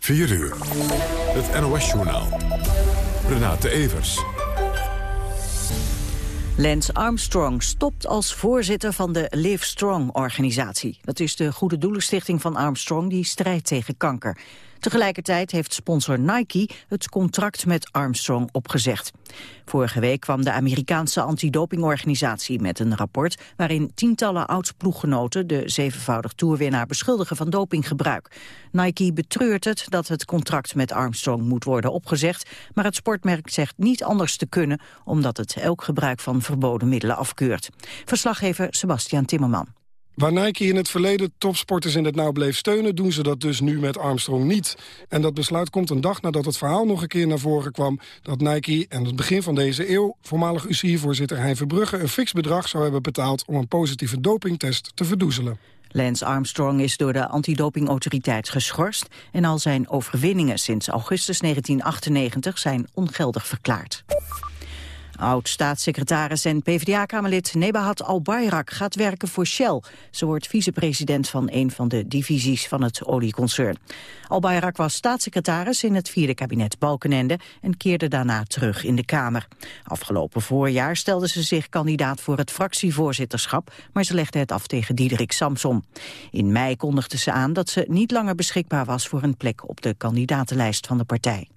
4 uur. Het NOS-journaal. Renate Evers. Lance Armstrong stopt als voorzitter van de Live Strong-organisatie. Dat is de goede doelenstichting van Armstrong die strijdt tegen kanker. Tegelijkertijd heeft sponsor Nike het contract met Armstrong opgezegd. Vorige week kwam de Amerikaanse antidopingorganisatie met een rapport... waarin tientallen oud-ploeggenoten de zevenvoudig toerwinnaar beschuldigen van dopinggebruik. Nike betreurt het dat het contract met Armstrong moet worden opgezegd... maar het sportmerk zegt niet anders te kunnen... omdat het elk gebruik van verboden middelen afkeurt. Verslaggever Sebastian Timmerman. Waar Nike in het verleden topsporters in het nauw bleef steunen... doen ze dat dus nu met Armstrong niet. En dat besluit komt een dag nadat het verhaal nog een keer naar voren kwam... dat Nike aan het begin van deze eeuw... voormalig UCI-voorzitter Hein Verbrugge een fix bedrag zou hebben betaald... om een positieve dopingtest te verdoezelen. Lance Armstrong is door de antidopingautoriteit geschorst... en al zijn overwinningen sinds augustus 1998 zijn ongeldig verklaard. Oud-staatssecretaris en PvdA-kamerlid Nebahat Al-Bayrak gaat werken voor Shell. Ze wordt vicepresident van een van de divisies van het olieconcern. Al-Bayrak was staatssecretaris in het vierde kabinet Balkenende en keerde daarna terug in de Kamer. Afgelopen voorjaar stelde ze zich kandidaat voor het fractievoorzitterschap, maar ze legde het af tegen Diederik Samson. In mei kondigde ze aan dat ze niet langer beschikbaar was voor een plek op de kandidatenlijst van de partij.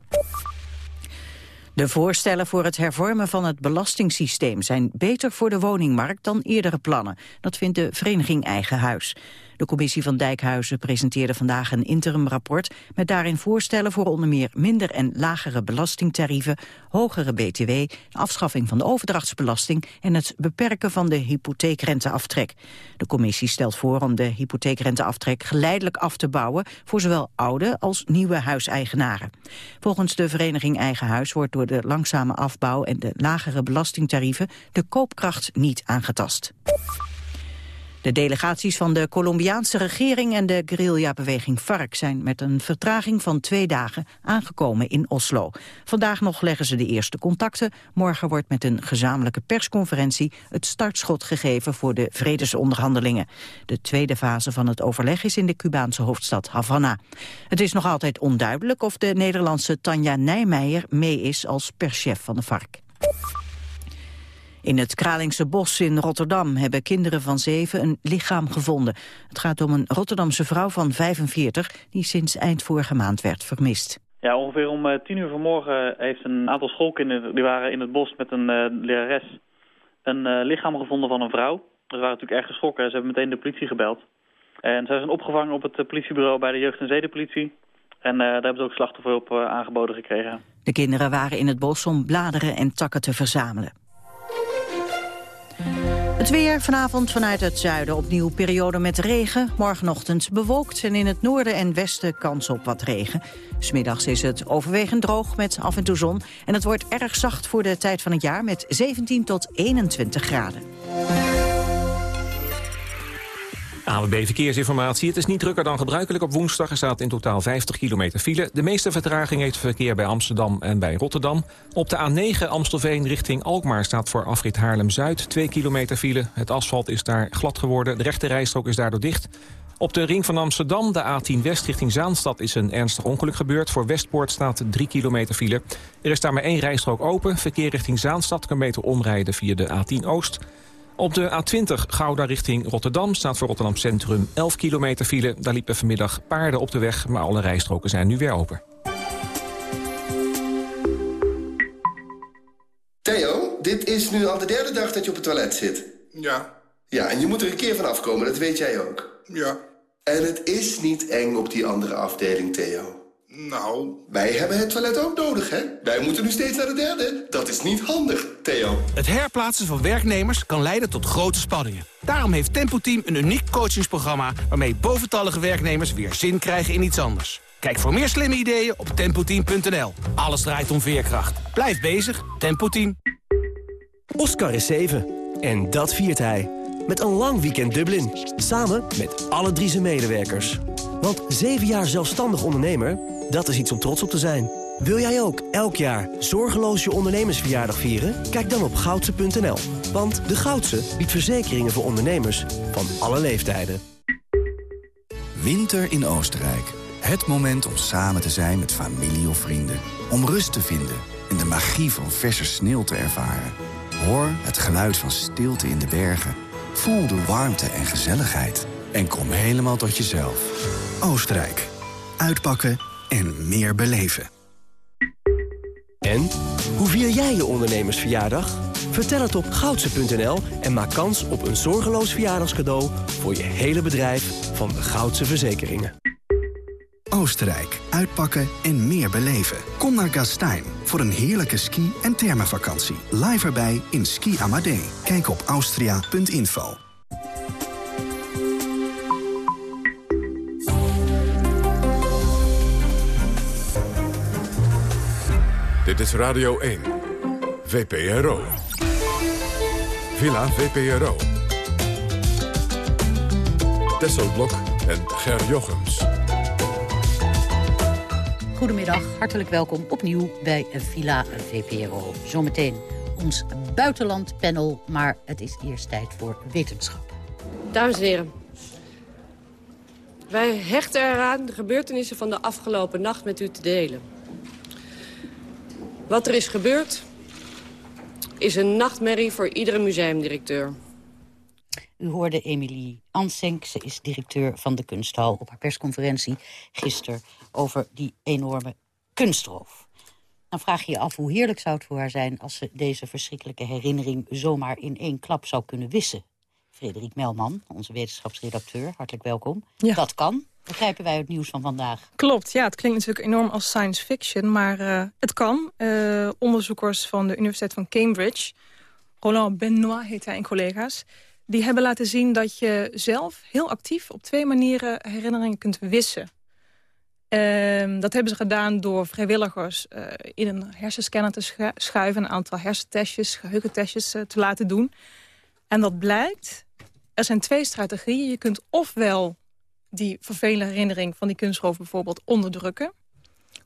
De voorstellen voor het hervormen van het belastingssysteem zijn beter voor de woningmarkt dan eerdere plannen. Dat vindt de vereniging Eigen Huis. De commissie van Dijkhuizen presenteerde vandaag een interimrapport... met daarin voorstellen voor onder meer minder en lagere belastingtarieven... hogere btw, afschaffing van de overdrachtsbelasting... en het beperken van de hypotheekrenteaftrek. De commissie stelt voor om de hypotheekrenteaftrek geleidelijk af te bouwen... voor zowel oude als nieuwe huiseigenaren. Volgens de vereniging Eigen Huis wordt door de langzame afbouw... en de lagere belastingtarieven de koopkracht niet aangetast. De delegaties van de Colombiaanse regering en de guerrillabeweging FARC zijn met een vertraging van twee dagen aangekomen in Oslo. Vandaag nog leggen ze de eerste contacten. Morgen wordt met een gezamenlijke persconferentie het startschot gegeven voor de vredesonderhandelingen. De tweede fase van het overleg is in de Cubaanse hoofdstad Havana. Het is nog altijd onduidelijk of de Nederlandse Tanja Nijmeijer mee is als perschef van de FARC. In het Kralingse bos in Rotterdam hebben kinderen van zeven een lichaam gevonden. Het gaat om een Rotterdamse vrouw van 45 die sinds eind vorige maand werd vermist. Ja, ongeveer om uh, tien uur vanmorgen heeft een aantal schoolkinderen... die waren in het bos met een uh, lerares een uh, lichaam gevonden van een vrouw. Ze waren natuurlijk erg geschrokken. Ze hebben meteen de politie gebeld. En zij zijn opgevangen op het politiebureau bij de jeugd- en zedenpolitie. En daar hebben ze ook slachtofferhulp aangeboden gekregen. De kinderen waren in het bos om bladeren en takken te verzamelen. Het weer vanavond vanuit het zuiden opnieuw periode met regen. Morgenochtend bewolkt en in het noorden en westen kans op wat regen. Smiddags is het overwegend droog met af en toe zon. En het wordt erg zacht voor de tijd van het jaar met 17 tot 21 graden. AWB Verkeersinformatie. Het is niet drukker dan gebruikelijk op woensdag. Er staat in totaal 50 kilometer file. De meeste vertraging heeft verkeer bij Amsterdam en bij Rotterdam. Op de A9 Amstelveen richting Alkmaar staat voor afrit Haarlem-Zuid 2 kilometer file. Het asfalt is daar glad geworden. De rechte rijstrook is daardoor dicht. Op de ring van Amsterdam, de A10 West richting Zaanstad, is een ernstig ongeluk gebeurd. Voor Westpoort staat 3 kilometer file. Er is daar maar één rijstrook open. Verkeer richting Zaanstad kan beter omrijden via de A10 Oost. Op de A20 Gouda richting Rotterdam staat voor Rotterdam Centrum 11 kilometer file. Daar liepen vanmiddag paarden op de weg, maar alle rijstroken zijn nu weer open. Theo, dit is nu al de derde dag dat je op het toilet zit. Ja. Ja, en je moet er een keer van afkomen, dat weet jij ook. Ja. En het is niet eng op die andere afdeling, Theo. Nou... Wij hebben het toilet ook nodig, hè? Wij moeten nu steeds naar de derde. Dat is niet handig, Theo. Het herplaatsen van werknemers kan leiden tot grote spanningen. Daarom heeft Tempo Team een uniek coachingsprogramma... waarmee boventallige werknemers weer zin krijgen in iets anders. Kijk voor meer slimme ideeën op tempoteam.nl. Alles draait om veerkracht. Blijf bezig, Tempo Team. Oscar is 7 en dat viert hij. Met een lang weekend Dublin. Samen met alle drie zijn medewerkers. Want 7 jaar zelfstandig ondernemer, dat is iets om trots op te zijn. Wil jij ook elk jaar zorgeloos je ondernemersverjaardag vieren? Kijk dan op goudse.nl. Want de Goudse biedt verzekeringen voor ondernemers van alle leeftijden. Winter in Oostenrijk. Het moment om samen te zijn met familie of vrienden. Om rust te vinden en de magie van verse sneeuw te ervaren. Hoor het geluid van stilte in de bergen. Voel de warmte en gezelligheid. En kom helemaal tot jezelf. Oostenrijk. Uitpakken en meer beleven. En? Hoe vier jij je ondernemersverjaardag? Vertel het op goudse.nl en maak kans op een zorgeloos verjaardagscadeau... voor je hele bedrijf van de Goudse Verzekeringen. Oostenrijk. Uitpakken en meer beleven. Kom naar Gastein voor een heerlijke ski- en thermavakantie. Live erbij in Ski Amadee. Kijk op austria.info. Dit is Radio 1. VPRO. Villa VPRO. Tesselblok en Ger Jochems. Goedemiddag, hartelijk welkom opnieuw bij Villa VPRO. Zometeen ons buitenlandpanel, maar het is eerst tijd voor wetenschap. Dames en heren, wij hechten eraan de gebeurtenissen van de afgelopen nacht met u te delen. Wat er is gebeurd is een nachtmerrie voor iedere museumdirecteur. U hoorde Emilie Ansenk, ze is directeur van de Kunsthal... op haar persconferentie gisteren over die enorme kunstroof. Dan vraag je je af hoe heerlijk zou het voor haar zijn... als ze deze verschrikkelijke herinnering zomaar in één klap zou kunnen wissen. Frederik Melman, onze wetenschapsredacteur, hartelijk welkom. Ja. Dat kan, begrijpen wij het nieuws van vandaag. Klopt, ja, het klinkt natuurlijk enorm als science fiction, maar uh, het kan. Uh, onderzoekers van de Universiteit van Cambridge, Roland Benoit heet hij en collega's... die hebben laten zien dat je zelf heel actief op twee manieren herinneringen kunt wissen. Uh, dat hebben ze gedaan door vrijwilligers uh, in een hersenscanner te schu schuiven... een aantal hersentestjes, geheugentestjes uh, te laten doen. En dat blijkt, er zijn twee strategieën. Je kunt ofwel die vervelende herinnering van die kunstroof bijvoorbeeld onderdrukken.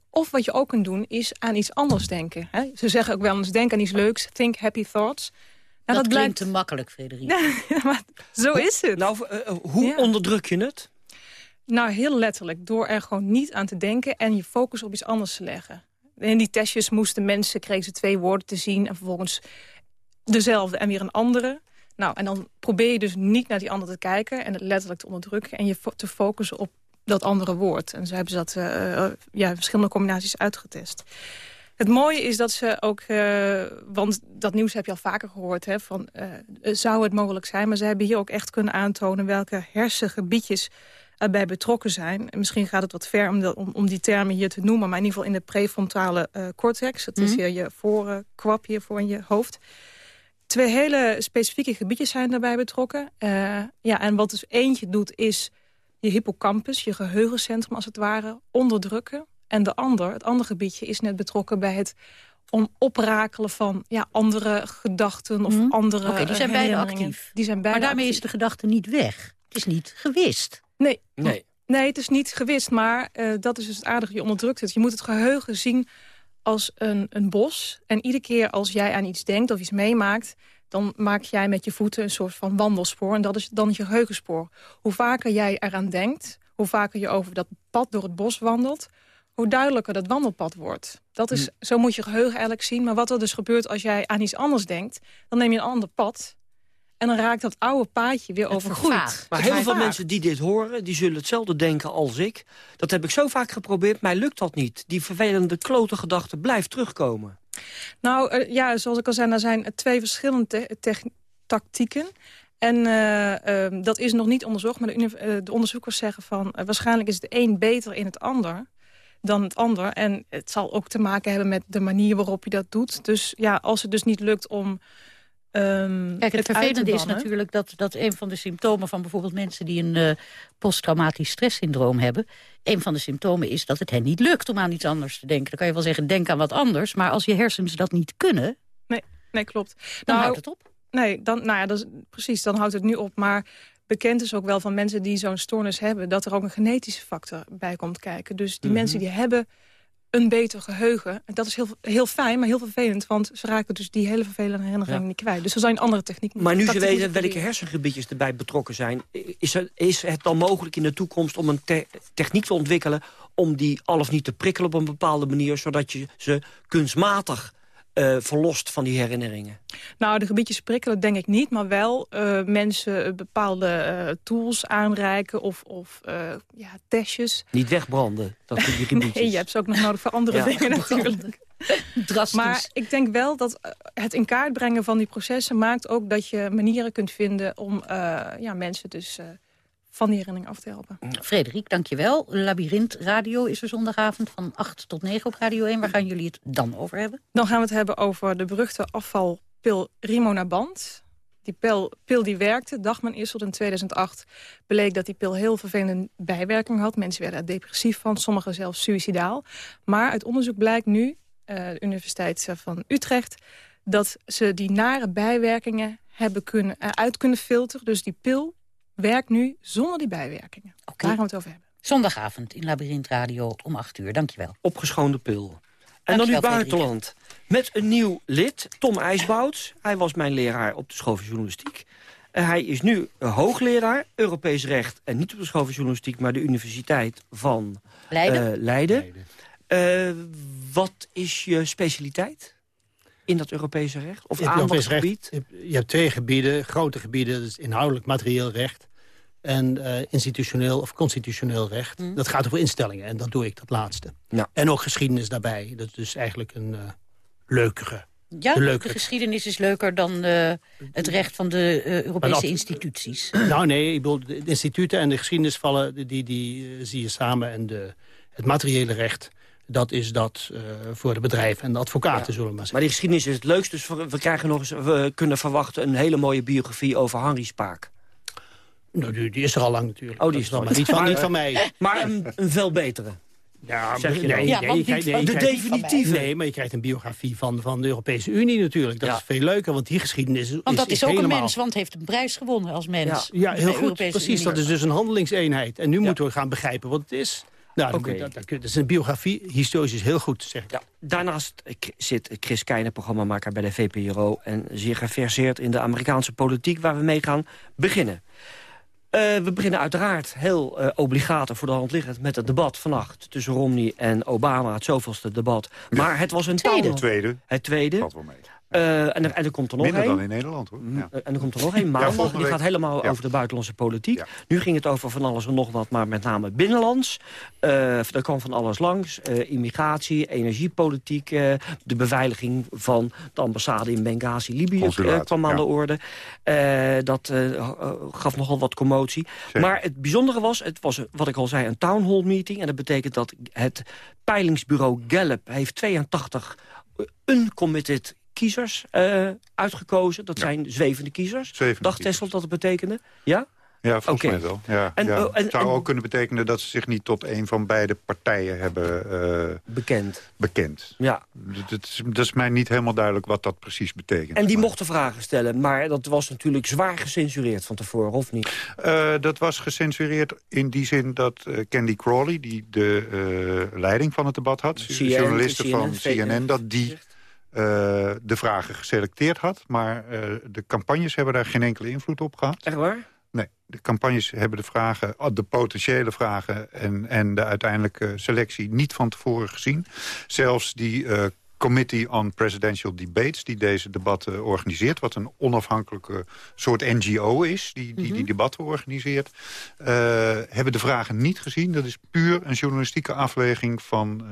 Of wat je ook kunt doen, is aan iets anders denken. Hè? Ze zeggen ook wel eens, denk aan iets leuks, think happy thoughts. Nou, dat, dat klinkt te makkelijk, Frederik. ja, maar zo is het. Nou, uh, hoe ja. onderdruk je het? Nou, heel letterlijk. Door er gewoon niet aan te denken en je focus op iets anders te leggen. In die testjes moesten mensen, kregen ze twee woorden te zien... en vervolgens dezelfde en weer een andere. Nou, en dan probeer je dus niet naar die andere te kijken... en het letterlijk te onderdrukken en je fo te focussen op dat andere woord. En zo hebben ze dat uh, ja, verschillende combinaties uitgetest. Het mooie is dat ze ook, uh, want dat nieuws heb je al vaker gehoord... Hè, van, uh, zou het mogelijk zijn, maar ze hebben hier ook echt kunnen aantonen... welke hersengebiedjes erbij betrokken zijn. En misschien gaat het wat ver om, de, om, om, die termen hier te noemen... maar in ieder geval in de prefrontale cortex. Dat mm -hmm. is hier je voorkwap hier voor in je hoofd. Twee hele specifieke gebiedjes zijn daarbij betrokken. Uh, ja, en wat dus eentje doet is je hippocampus, je geheugencentrum als het ware, onderdrukken. En de ander, het andere gebiedje, is net betrokken bij het om oprakelen van ja, andere gedachten of mm. andere Oké, okay, die zijn beide actief. Die zijn beide maar daarmee actief. is de gedachte niet weg. Het is niet gewist. Nee, nee. nee het is niet gewist, maar uh, dat is dus het aardige. Je onderdrukt het. Je moet het geheugen zien als een, een bos. En iedere keer als jij aan iets denkt of iets meemaakt... dan maak jij met je voeten een soort van wandelspoor. En dat is dan je geheugenspoor. Hoe vaker jij eraan denkt, hoe vaker je over dat pad door het bos wandelt... hoe duidelijker dat wandelpad wordt. Dat is, mm. Zo moet je geheugen eigenlijk zien. Maar wat er dus gebeurt als jij aan iets anders denkt... dan neem je een ander pad... En dan raakt dat oude paadje weer overgroeid. Maar heel veel mensen die dit horen, die zullen hetzelfde denken als ik. Dat heb ik zo vaak geprobeerd, mij lukt dat niet. Die vervelende klote gedachte blijft terugkomen. Nou, uh, ja, zoals ik al zei, er zijn twee verschillende te tactieken. En uh, uh, dat is nog niet onderzocht, maar de, de onderzoekers zeggen van... waarschijnlijk is het een beter in het ander dan het ander. En het zal ook te maken hebben met de manier waarop je dat doet. Dus ja, als het dus niet lukt om... Um, Kijk, het, het vervelende is natuurlijk dat, dat een van de symptomen van bijvoorbeeld mensen die een uh, posttraumatisch stresssyndroom hebben, een van de symptomen is dat het hen niet lukt om aan iets anders te denken. Dan kan je wel zeggen, denk aan wat anders, maar als je hersens dat niet kunnen... Nee, nee klopt. Dan nou, houdt het op. Nee, dan, nou ja, dat is, precies, dan houdt het nu op. Maar bekend is ook wel van mensen die zo'n stoornis hebben... dat er ook een genetische factor bij komt kijken. Dus die mm -hmm. mensen die hebben een beter geheugen. En dat is heel, heel fijn, maar heel vervelend. Want ze raken dus die hele vervelende herinnering ja. niet kwijt. Dus er zijn andere technieken. Maar nu ze weten welke hersengebiedjes erbij betrokken zijn... Is het, is het dan mogelijk in de toekomst om een te techniek te ontwikkelen... om die al of niet te prikkelen op een bepaalde manier... zodat je ze kunstmatig uh, verlost van die herinneringen? Nou, de gebiedjes prikkelen denk ik niet, maar wel uh, mensen bepaalde uh, tools aanreiken of, of ja, testjes. Niet wegbranden, dat die gebiedjes. nee, je hebt ze ook nog nodig voor andere ja. dingen natuurlijk. Drastisch. Maar ik denk wel dat het in kaart brengen van die processen... maakt ook dat je manieren kunt vinden om ja, mensen dus van die herinnering af te helpen. Frederik, dankjewel. Labyrinth Radio is er zondagavond van 8 tot 9 op Radio 1. Waar gaan jullie het dan over hebben? Dan gaan we het hebben over de beruchte afvalpil Rimonaband. Die pil, pil die werkte, eerst tot in 2008... bleek dat die pil heel vervelende bijwerkingen had. Mensen werden er depressief van, sommigen zelfs suicidaal. Maar uit onderzoek blijkt nu, uh, de Universiteit van Utrecht... dat ze die nare bijwerkingen hebben kunnen, uh, uit kunnen filteren. Dus die pil werkt nu zonder die bijwerkingen. Okay. Daar gaan we het over hebben. Zondagavond in Labyrinth Radio om 8 uur. Dankjewel. Opgeschoonde pil. En dan nu buitenland. Met een nieuw lid, Tom IJsbouts. Hij was mijn leraar op de school van journalistiek. Uh, hij is nu hoogleraar Europees recht. En niet op de school van journalistiek, maar de Universiteit van Leiden. Uh, Leiden. Uh, wat is je specialiteit? in dat Europese recht? Of aandachtsgebied? Recht, je hebt twee gebieden, grote gebieden. Dat is inhoudelijk materieel recht en uh, institutioneel of constitutioneel recht. Mm. Dat gaat over instellingen en dat doe ik, dat laatste. Ja. En ook geschiedenis daarbij. Dat is dus eigenlijk een uh, leukere. Ja, de, leukere. de geschiedenis is leuker dan uh, het recht van de Europese instituties. Nou nee, ik bedoel, de instituten en de geschiedenis vallen, die, die, die zie je samen. En de, het materiële recht, dat is dat uh, voor de bedrijven en de advocaten, ja. zullen we maar zeggen. Maar die geschiedenis is het leukst, dus we, krijgen nog eens, we kunnen verwachten... een hele mooie biografie over Henry Spaak. Nou, die, die is er al lang natuurlijk. Oh, die is er al maar niet van, niet van mij. Maar een, een veel betere. Ja, zeg je nee, ja, nee, je krijgt, nee, de definitieve. Nee, maar je krijgt een biografie van, van de Europese Unie natuurlijk. Dat ja. is veel leuker, want die geschiedenis is Want dat is, is ook helemaal... een mens, want heeft een prijs gewonnen als mens. Ja, ja heel goed, precies. Unie. Dat is dus een handelingseenheid. En nu moeten we gaan begrijpen wat het is. Nou, okay. dat, dat, dat, is een biografie, historisch is heel goed, zeg ik. Ja, daarnaast zit Chris Keijner, programmamaker bij de VPRO... en zeer geverseerd in de Amerikaanse politiek... waar we mee gaan beginnen. Uh, we beginnen uiteraard heel uh, obligaat voor de hand liggend... met het debat vannacht tussen Romney en Obama. Het zoveelste debat. Maar het was een tweede. Het tweede. Het tweede. Valt wel mee. Uh, en, er, en, er, komt er nog Minder een. dan in Nederland, hoor. Ja. En er komt er nog een maandag. Ja, die gaat helemaal ja. over de buitenlandse politiek. Nu ging het over van alles en nog wat, maar met name binnenlands. Uh, er kwam van alles langs. Uh, immigratie, energiepolitiek, de beveiliging van de ambassade in Benghazi, Libië kwam aan de orde. dat gaf nogal wat commotie. Zeker. Maar het bijzondere was, het was wat ik al zei, een town hall meeting. En dat betekent dat het peilingsbureau Gallup heeft 82 uncommitted kiezers uh, uitgekozen. Dat ja. zijn zwevende kiezers. Zwevende Dacht Tessel dat het betekende? Ja? Ja, volgens okay. mij wel. Ja, en, ja. Het zou en, ook kunnen betekenen dat ze zich niet tot een van beide partijen hebben uh, bekend. bekend. Ja. Dat is, dat is mij niet helemaal duidelijk wat dat precies betekent. En die mochten vragen stellen, maar dat was natuurlijk zwaar gecensureerd van tevoren, of niet? Uh, dat was gecensureerd in die zin dat uh, Candy Crawley, die de leiding van het debat had... CNN, journaliste CNN, van CNN, dat die... Uh, de vragen geselecteerd had. Maar uh, de campagnes hebben daar geen enkele invloed op gehad. Echt waar? Nee, de campagnes hebben de vragen, de potentiële vragen... en, en de uiteindelijke selectie niet van tevoren gezien. Zelfs die uh, Committee on Presidential Debates... die deze debatten organiseert, wat een onafhankelijke soort NGO is... die die, die, die debatten organiseert, hebben de vragen niet gezien. Dat is puur een journalistieke afweging van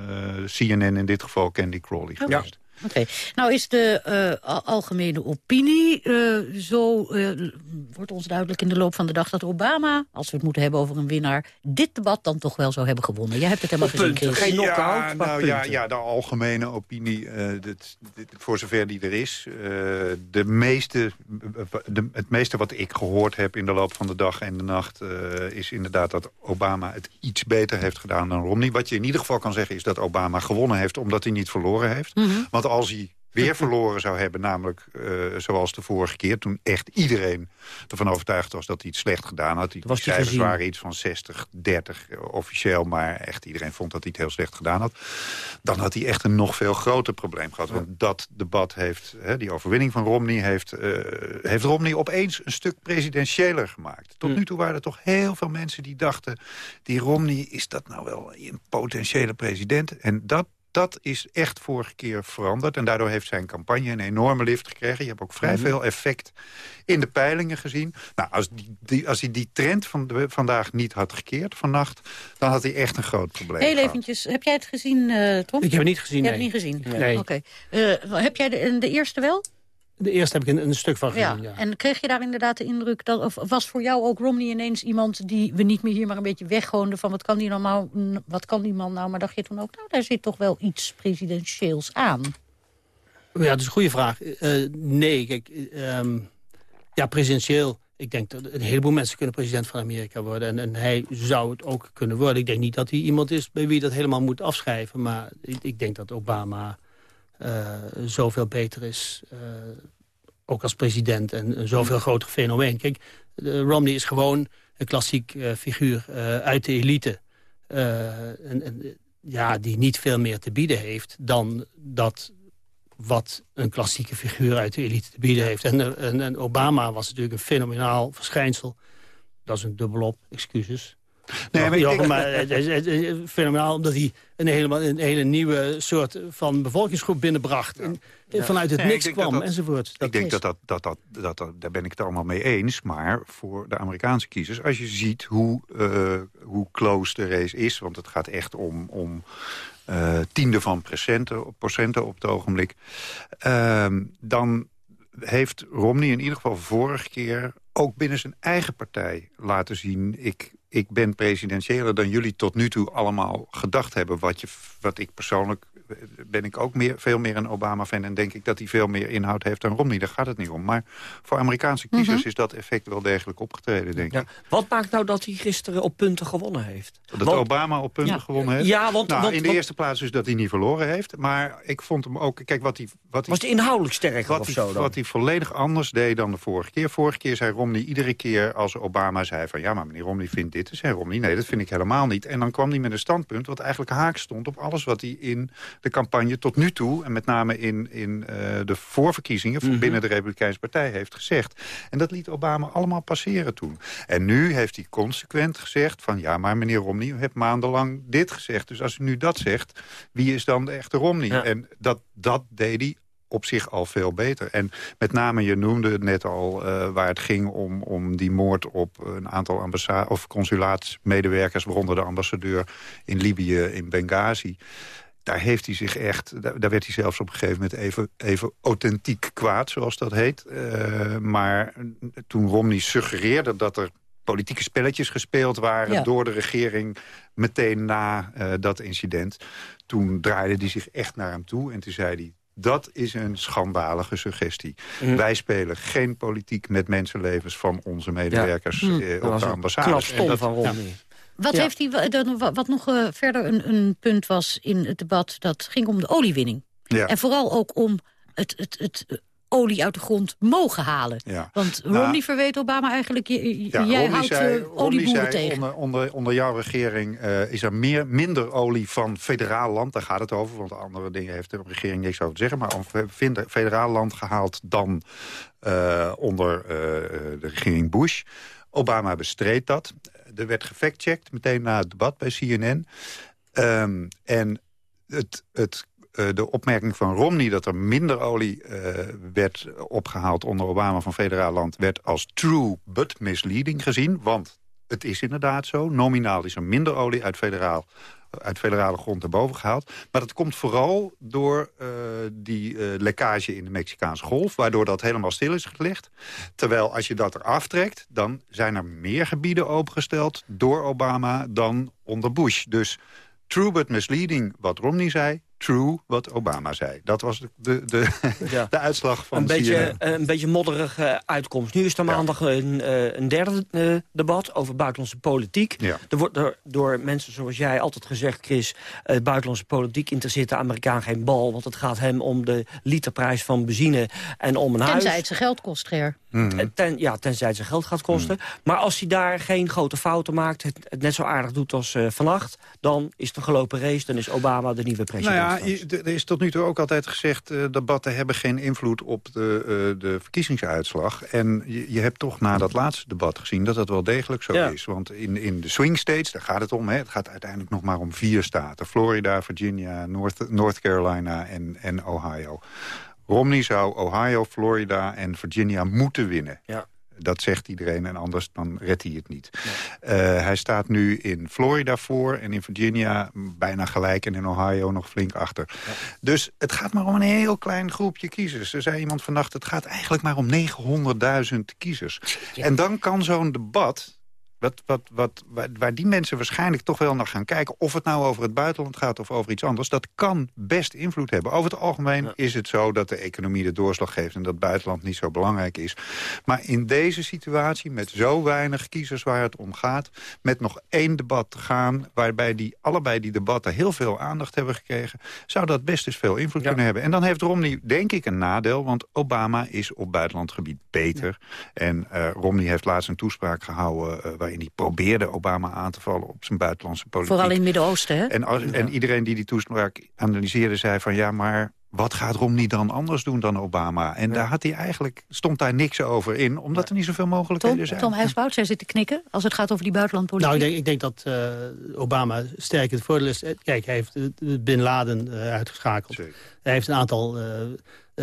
CNN, in dit geval Candy Crawley geweest. Ja. Oké, okay. nou is de uh, algemene opinie uh, zo, uh, wordt ons duidelijk in de loop van de dag... dat Obama, als we het moeten hebben over een winnaar... dit debat dan toch wel zou hebben gewonnen. Jij hebt het helemaal gezien, Chris. Geen ja, knockout, nou, ja, ja, de algemene opinie, dit, dit, voor zover die er is... de meeste, de, het meeste wat ik gehoord heb in de loop van de dag en de nacht... is inderdaad dat Obama het iets beter heeft gedaan dan Romney. Wat je in ieder geval kan zeggen is dat Obama gewonnen heeft... omdat hij niet verloren heeft. Mm -hmm. Want als hij weer verloren zou hebben. Namelijk uh, zoals de vorige keer, toen echt iedereen ervan overtuigd was dat hij het slecht gedaan had. Die, die cijfers waren iets van 60, 30 officieel, maar echt iedereen vond dat hij het heel slecht gedaan had. Dan had hij echt een nog veel groter probleem gehad. Want dat debat heeft, hè, die overwinning van Romney, heeft, uh, heeft Romney opeens een stuk presidentiëler gemaakt. Tot hm. nu toe waren er toch heel veel mensen die dachten, die Romney, is dat nou wel een potentiële president? En dat dat is echt vorige keer veranderd. En daardoor heeft zijn campagne een enorme lift gekregen. Je hebt ook vrij mhm. veel effect in de peilingen gezien. Nou, als, die, die als hij die trend van de, vandaag niet had gekeerd vannacht... dan had hij echt een groot probleem Heel eventjes, heb jij het gezien, uh, Tom? Ik heb het niet gezien, Je nee. hebt het niet gezien? Nee. Oké. Okay. Uh, heb jij de, de eerste wel? De eerste heb ik een, een stuk van gezien, ja. ja. En kreeg je daar inderdaad de indruk... Dat, of was voor jou ook Romney ineens iemand die we niet meer hier maar een beetje weggoonden... van wat kan die, nou, wat kan die man nou? Maar dacht je toen ook, nou, daar zit toch wel iets presidentieels aan? Ja, dat is een goede vraag. Uh, nee, kijk, um, ja, presidentieel... Ik denk dat een heleboel mensen kunnen president van Amerika worden. En, en, hij zou het ook kunnen worden. Ik denk niet dat hij iemand is bij wie dat helemaal moet afschrijven. Maar ik, ik denk dat Obama zoveel beter is. Uh, ook als president en een zoveel groter fenomeen. Kijk, Romney is gewoon een klassiek uh, figuur uit de elite. En, en, ja, die niet veel meer te bieden heeft dan dat wat een klassieke figuur uit de elite te bieden heeft. En, en, en Obama was natuurlijk een fenomenaal verschijnsel. Dat is een dubbelop, excuses. Nee, maar, Jochem, maar het is fenomenaal omdat hij een, helemaal, een hele nieuwe soort van bevolkingsgroep binnenbracht. En vanuit het niks kwam dat, enzovoort. ik denk dat dat, dat, dat, dat, dat, daar ben ik het allemaal mee eens. Maar voor de Amerikaanse kiezers, als je ziet hoe, uh, hoe close de race is... want het gaat echt om, om uh, tiende van procenten, procenten op het ogenblik... Uh, dan heeft Romney in ieder geval vorige keer ook binnen zijn eigen partij laten zien... ik, ik ben presidentiëler dan jullie tot nu toe allemaal gedacht hebben. Wat, je, wat ik persoonlijk ben ik ook meer, veel meer een Obama-fan... en denk ik dat hij veel meer inhoud heeft dan Romney. Daar gaat het niet om. Maar voor Amerikaanse kiezers is dat effect wel degelijk opgetreden, denk ja. ik. Wat maakt nou dat hij gisteren op punten gewonnen heeft? Dat want, Obama op punten ja, gewonnen heeft? Ja, want, nou, want, in de want, eerste plaats dus dat hij niet verloren heeft. Maar ik vond hem ook... Kijk, wat hij, wat was hij inhoudelijk sterker wat of hij, zo dan? Wat hij volledig anders deed dan de vorige keer. Vorige keer zei Romney iedere keer als Obama zei van... ja, maar meneer Romney vindt dit. zei Romney, nee, dat vind ik helemaal niet. En dan kwam hij met een standpunt wat eigenlijk haak stond... op alles wat hij in de campagne tot nu toe... en met name in, in uh, de voorverkiezingen mm -hmm. binnen de Republikeinse Partij heeft gezegd. En dat liet Obama allemaal passeren toen. En nu heeft hij consequent gezegd van... ja, maar meneer Romney, u hebt maandenlang dit gezegd. Dus als u nu dat zegt, wie is dan de echte Romney? Ja. En dat, dat deed hij op zich al veel beter. En met name, je noemde het net al, uh, waar het ging om, om die moord op een aantal ambassade of consulaatsmedewerkers, waaronder de ambassadeur in Libië, in Benghazi. Daar heeft hij zich echt, daar, daar, werd hij zelfs op een gegeven moment even, even authentiek kwaad, zoals dat heet. Uh, maar toen Romney suggereerde dat er politieke spelletjes gespeeld waren... Ja. door de regering meteen na uh, dat incident. Toen draaide hij zich echt naar hem toe en toen zei hij... Dat is een schandalige suggestie. Mm. Wij spelen geen politiek met mensenlevens van onze medewerkers ja. mm. eh, op de ambassades. En dat, van Romney. Ja. Wat, ja. heeft hij, wat nog uh, verder een, een, punt was in het debat... dat ging om de oliewinning. Ja. En vooral ook om het, het, het olie uit de grond mogen halen. Ja. Want Romney nou, verweet Obama eigenlijk... jij Romney houdt zei, uh, olieboeren tegen. Onder, onder, onder jouw regering uh, is er meer, minder olie van federaal land. Daar gaat het over, want andere dingen heeft de regering niks over te zeggen. Maar om federaal land gehaald dan uh, onder de regering Bush. Obama bestreed dat. Er werd gefactcheckt meteen na het debat bij CNN. Um, en het... het de opmerking van Romney dat er minder olie uh, werd opgehaald onder Obama van federaal land... werd als true but misleading gezien. Want het is inderdaad zo. Nominaal is er minder olie uit, federaal, uit federale grond erboven gehaald. Maar dat komt vooral door uh, die uh, lekkage in de Mexicaanse golf... waardoor dat helemaal stil is gelegd. Terwijl als je dat eraf trekt... dan zijn er meer gebieden opengesteld door Obama dan onder Bush. Dus true but misleading wat Romney zei true wat Obama zei. Dat was de, de, de, Ja. de uitslag van een beetje, CNN. een beetje modderige uitkomst. Nu is er maandag een, eh, een derde eh, debat over buitenlandse politiek. Ja. Er wordt er door mensen zoals jij altijd gezegd, Chris... eh, buitenlandse politiek interesseert de Amerikaan geen bal... want het gaat hem om de literprijs van benzine en om een Tenzij huis. het zijn geld kost, Ger. Ten, ja, tenzij het zijn geld gaat kosten. Maar als hij daar geen grote fouten maakt... het, het net zo aardig doet als eh, vannacht... dan is het een gelopen race, dan is Obama de nieuwe president. Nou ja, er is tot nu toe ook altijd gezegd... eh debatten hebben geen invloed op de, eh, de verkiezingsuitslag. En je, je hebt toch na dat laatste debat gezien dat dat wel degelijk zo Ja. is. Want in, in de swing states, daar gaat het om. Hè, het gaat uiteindelijk nog maar om vier staten. Florida, Virginia, North, North Carolina en, en Ohio. Romney zou Ohio, Florida en Virginia moeten winnen. Ja. Dat zegt iedereen en anders dan redt hij het niet. Eh, hij staat nu in Florida voor en in Virginia bijna gelijk... en in Ohio nog flink achter. Dus het gaat maar om een heel klein groepje kiezers. Er zei iemand vannacht, het gaat eigenlijk maar om 900.000 kiezers. En dan kan zo'n debat... Wat, wat, wat, waar, die mensen waarschijnlijk toch wel naar gaan kijken... of het nou over het buitenland gaat of over iets anders... dat kan best invloed hebben. Over het algemeen is het zo dat de economie de doorslag geeft... en dat buitenland niet zo belangrijk is. Maar in deze situatie, met zo weinig kiezers waar het om gaat... met nog één debat te gaan... waarbij die, allebei die debatten heel veel aandacht hebben gekregen... zou dat best eens veel invloed kunnen hebben. En dan heeft Romney, denk ik, een nadeel... want Obama is op buitenlandgebied beter. En eh, Romney heeft laatst een toespraak gehouden... eh, waarin hij probeerde Obama aan te vallen op zijn buitenlandse politiek. Vooral in het Midden-Oosten, hè? En, als, en iedereen die die toespraak analyseerde zei van... ja, maar wat gaat Romney dan anders doen dan Obama? En daar had hij eigenlijk, stond daar niks over in... omdat er niet zoveel mogelijkheden Tom, zijn. Tom Huisbouts, jij zit te knikken als het gaat over die buitenlandpolitiek. Nou, ik denk, ik denk dat eh, Obama sterk het voordeel is. eh, Kijk, hij heeft Bin Laden eh, uitgeschakeld. Hij heeft een aantal...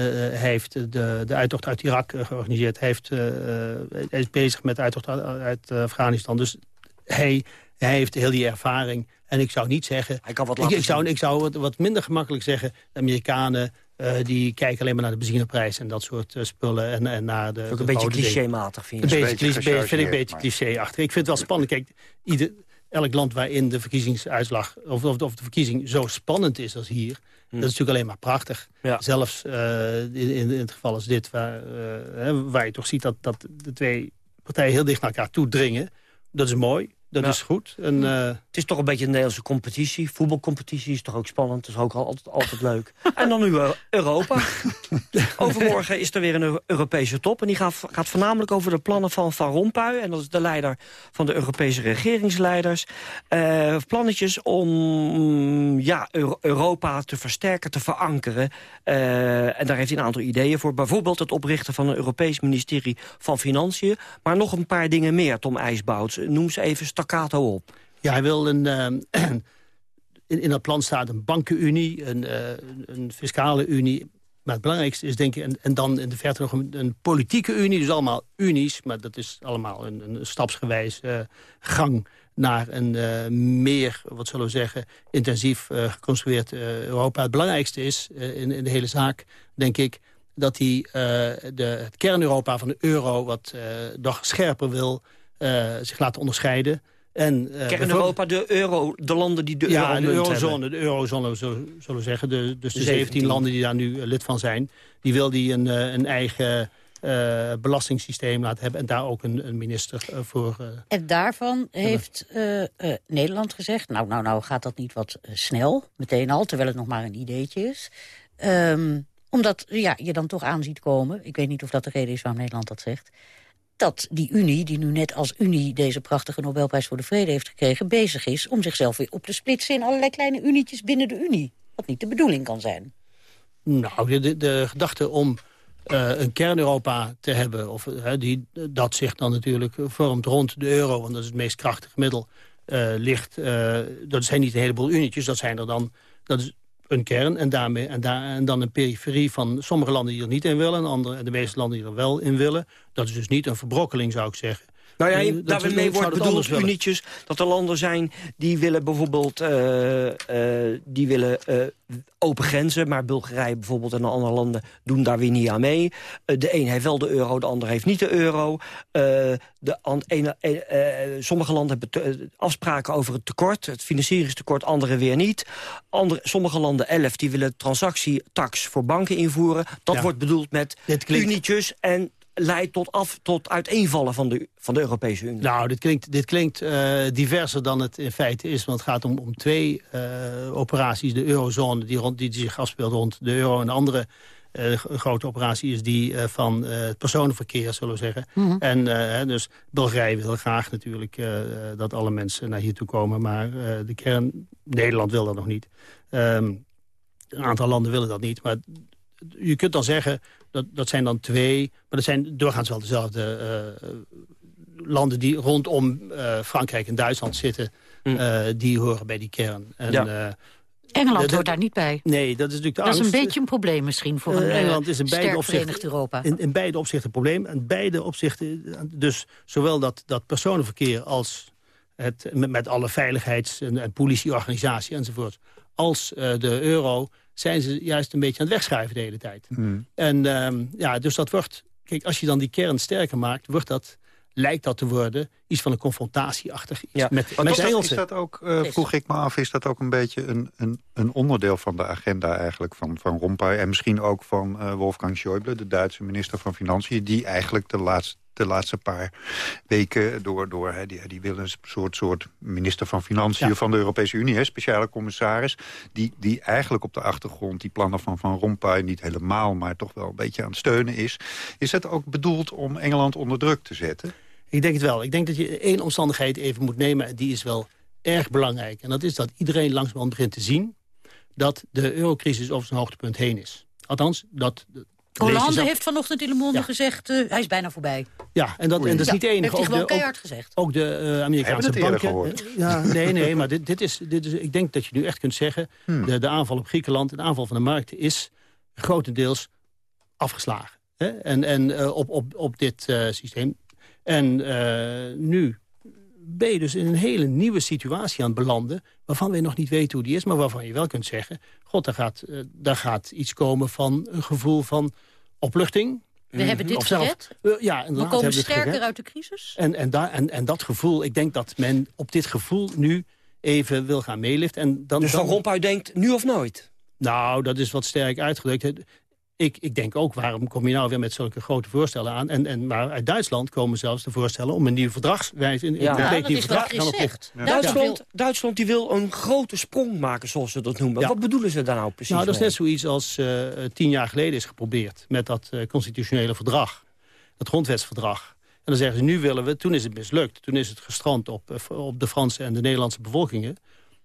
heeft de, de uittocht uit Irak eh, georganiseerd. Hij, heeft, eh, eh, is bezig met de uittocht uit, uit eh, Afghanistan. Dus hij, hij heeft heel die ervaring. En ik zou niet zeggen... Hij kan wat ik, ik zou, ik zou wat, wat minder gemakkelijk zeggen... de Amerikanen eh, die kijken alleen maar naar de benzineprijs... en dat soort eh, spullen. En, en naar de, Ook een de beetje clichématig, vind je? Een Een beetje, beetje cliché, vind ik een beetje cliché-achtig. Ik vind het wel spannend. Kijk, ieder, elk land waarin de verkiezingsuitslag... Of, of, of de verkiezing zo spannend is als hier... Hm. dat is natuurlijk alleen maar prachtig. Zelfs eh, in, in, het geval als dit... Waar, eh, hè, waar je toch ziet dat, dat de twee partijen heel dicht naar elkaar toe dringen. Dat is mooi. Dat Ja. is goed. En, eh, Het is toch een beetje een Nederlandse competitie. Voetbalcompetitie is toch ook spannend. Dat is ook altijd, altijd leuk. En dan nu eh, Europa. Overmorgen is er weer een Eu- Europese top. En die gaat, gaat voornamelijk over de plannen van Van Rompuy. En dat is de leider van de Europese regeringsleiders. Eh, plannetjes om ja, Euro- Europa te versterken, te verankeren. En daar heeft hij een aantal ideeën voor. Bijvoorbeeld het oprichten van een Europees ministerie van Financiën. Maar nog een paar dingen meer, Tom IJsbouts. Noem ze even op. Ja, hij wil een... eh, in, dat plan staat een bankenunie, een, eh, een fiscale unie. Maar het belangrijkste is denk ik... En, en dan in de verte nog een, politieke unie. Dus allemaal unies, maar dat is allemaal een, een stapsgewijs eh, gang... naar een meer, wat zullen we zeggen, intensief geconstrueerd Europa. Het belangrijkste is in, in de hele zaak, denk ik... dat hij de, het kern-Europa van de euro wat nog scherper wil... zich laten onderscheiden... En, eh, bijvoorbeeld- Kern-Europa, de, euro, de landen die de ja, euro de munt eurozone, hebben. de eurozone zo, zullen we zeggen. De, dus de, De 17 17 landen die daar nu eh, lid van zijn... die wil die een, eh, een eigen eh, belastingssysteem laten hebben... en daar ook een, een minister eh, voor... eh, En daarvan heeft eh, eh, Nederland gezegd... nou, nou, nou, gaat dat niet wat eh, snel, meteen al... terwijl het nog maar een ideetje is. Ehm, omdat ja, je dan toch aan ziet komen... ik weet niet of dat de reden is waarom Nederland dat zegt... dat die Unie, die nu net als Unie deze prachtige Nobelprijs voor de Vrede heeft gekregen... bezig is om zichzelf weer op te splitsen in allerlei kleine unietjes binnen de Unie. Wat niet de bedoeling kan zijn. Nou, de, de, gedachte om eh, een kern-Europa te hebben... Of, eh, die, dat zich dan natuurlijk vormt rond de euro... want dat is het meest krachtige middel, eh, ligt... dat zijn niet een heleboel unietjes, dat zijn er dan... Dat is een kern en, daarmee, en, daar, en dan een periferie van sommige landen die er niet in willen... en andere, en de meeste landen die er wel in willen. Dat is dus niet een verbrokkeling, zou ik zeggen. Nou ja, Uh, daarmee wordt bedoeld, unietjes, dat er landen zijn die willen bijvoorbeeld eh, eh, die willen, eh, open grenzen. Maar Bulgarije bijvoorbeeld en andere landen doen daar weer niet aan mee. De een heeft wel de euro, de ander heeft niet de euro. De an- eh, sommige landen hebben te- afspraken over het tekort, het financieringstekort, andere weer niet. Andere, sommige landen, 11, die willen transactietax voor banken invoeren. Dat Ja. wordt bedoeld met klinkt- unietjes en leidt tot, af, tot uiteenvallen van de, van de Europese Unie. Nou, dit klinkt, dit klinkt eh, diverser dan het in feite is. Want het gaat om, om twee eh, operaties. De eurozone die, rond, die zich afspeelt rond de euro. En de andere eh, grote operatie is die eh, van eh, het personenverkeer, zullen we zeggen. Mhm. En eh, hè, dus Bulgarije wil graag natuurlijk dat alle mensen naar hier toe komen. Maar eh, de kern, Nederland wil dat nog niet. Ehm, een aantal landen willen dat niet. Maar je kunt dan zeggen, dat, dat zijn dan twee... maar dat zijn doorgaans wel dezelfde eh, landen die rondom eh, Frankrijk en Duitsland zitten... eh, die horen bij die kern. En, Ja. eh, Engeland dat- hoort daar niet bij. Nee, dat is natuurlijk de Dat is een beetje een probleem misschien voor een eh, Engeland is in beide opzichten- verenigd Europa. In, in beide opzichten een probleem. En beide opzichten, dus zowel dat, dat personenverkeer als het, met, met alle veiligheids- en, en politieorganisatie enzovoort... als eh, de euro, zijn ze juist een beetje aan het wegschuiven de hele tijd. Hmm. En ehm, ja, dus dat wordt... Kijk, als je dan die kern sterker maakt, wordt dat, lijkt dat te worden... iets van een confrontatieachtig iets Ja. met, Maar met is de Engelsen. is dat ook, eh, vroeg ik me af, is dat ook een beetje een, een, een onderdeel van de agenda eigenlijk van, van Rompuy... en misschien ook van eh, Wolfgang Schäuble, de Duitse minister van Financiën... die eigenlijk de laatste, de laatste paar weken door... door hè, die, die willen een soort, soort minister van Financiën Ja. van de Europese Unie... Hè, speciale commissaris, die, die eigenlijk op de achtergrond... die plannen van Van Rompuy niet helemaal, maar toch wel een beetje aan het steunen is. Is dat ook bedoeld om Engeland onder druk te zetten? Ik denk het wel. Ik denk dat je één omstandigheid even moet nemen... en die is wel erg belangrijk. En dat is dat iedereen langzamerhand begint te zien... dat de eurocrisis over zijn hoogtepunt heen is. Althans, dat... Hollande zelf- heeft vanochtend in Le Monde Ja. gezegd... eh, hij is bijna voorbij. Ja, en dat, en dat is Ja, niet de enige. heeft hij Ook gewoon de- keihard ook- gezegd. Ook de eh, Amerikaanse het eerder banken. gehoord? eh, Ja, nee, nee, maar dit, dit, is, dit is... Ik denk dat je nu echt kunt zeggen... Hmm. De, de aanval op Griekenland, de aanval van de markten... is grotendeels afgeslagen. Hè? En, en op, op, op dit eh, systeem. En eh, nu ben je dus in een hele nieuwe situatie aan het belanden... waarvan we nog niet weten hoe die is... maar waarvan je wel kunt zeggen... god, daar gaat, eh, daar gaat iets komen van een gevoel van opluchting. We hebben dit Of zelf- gered. Eh, ja, We komen hebben we het sterker gered. uit de crisis. En, en, daar, en, en dat gevoel, ik denk dat men op dit gevoel nu even wil gaan meeliften. En dan, Dus Van dan, Rompuy denkt, nu of nooit? Nou, dat is wat sterk uitgedrukt. Ik, ik denk ook, waarom kom je nou weer met zulke grote voorstellen aan? En, en, maar uit Duitsland komen zelfs de voorstellen om een nieuw verdragswijze... Een, Ja. een Ja, dat nieuw is verdrag gaan. Ja. Duitsland, Duitsland die wil een grote sprong maken, zoals ze dat noemen. Ja. Wat bedoelen ze daar nou precies Nou, dat is net zoiets als eh, tien jaar geleden is geprobeerd... met dat eh, constitutionele verdrag, dat grondwetsverdrag. En dan zeggen ze, nu willen we, toen is het mislukt. Toen is het gestrand op, eh, op de Franse en de Nederlandse bevolkingen.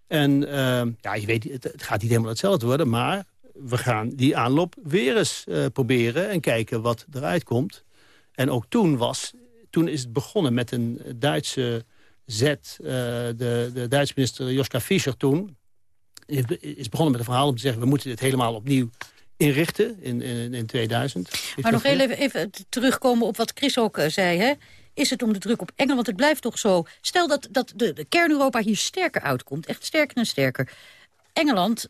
En eh, ja, je weet, het, het gaat niet helemaal hetzelfde worden... maar we gaan die aanloop weer eens eh, proberen en kijken wat eruit komt. En ook toen, was, toen is het begonnen met een Duitse zet. eh, de, de Duitse minister Joschka Fischer toen is begonnen met een verhaal om te zeggen... we moeten dit helemaal opnieuw inrichten in, in, in 2000. Heeft Maar nog heel even, even terugkomen op wat Chris ook eh, zei. Hè? Is het om de druk op Engeland? Want het blijft toch zo. Stel dat, dat de, de kern-Europa hier sterker uitkomt. Echt sterker en sterker. Engeland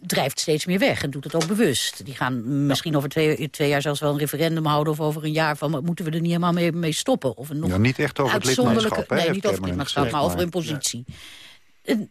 drijft steeds meer weg en doet het ook bewust. Die gaan misschien over twee, twee jaar zelfs wel een referendum houden... of over een jaar van moeten we er niet helemaal mee, mee stoppen. Of een nog Ja, niet echt over het lidmaatschap, Nee, niet over het lidmaatschap, maar over hun positie. En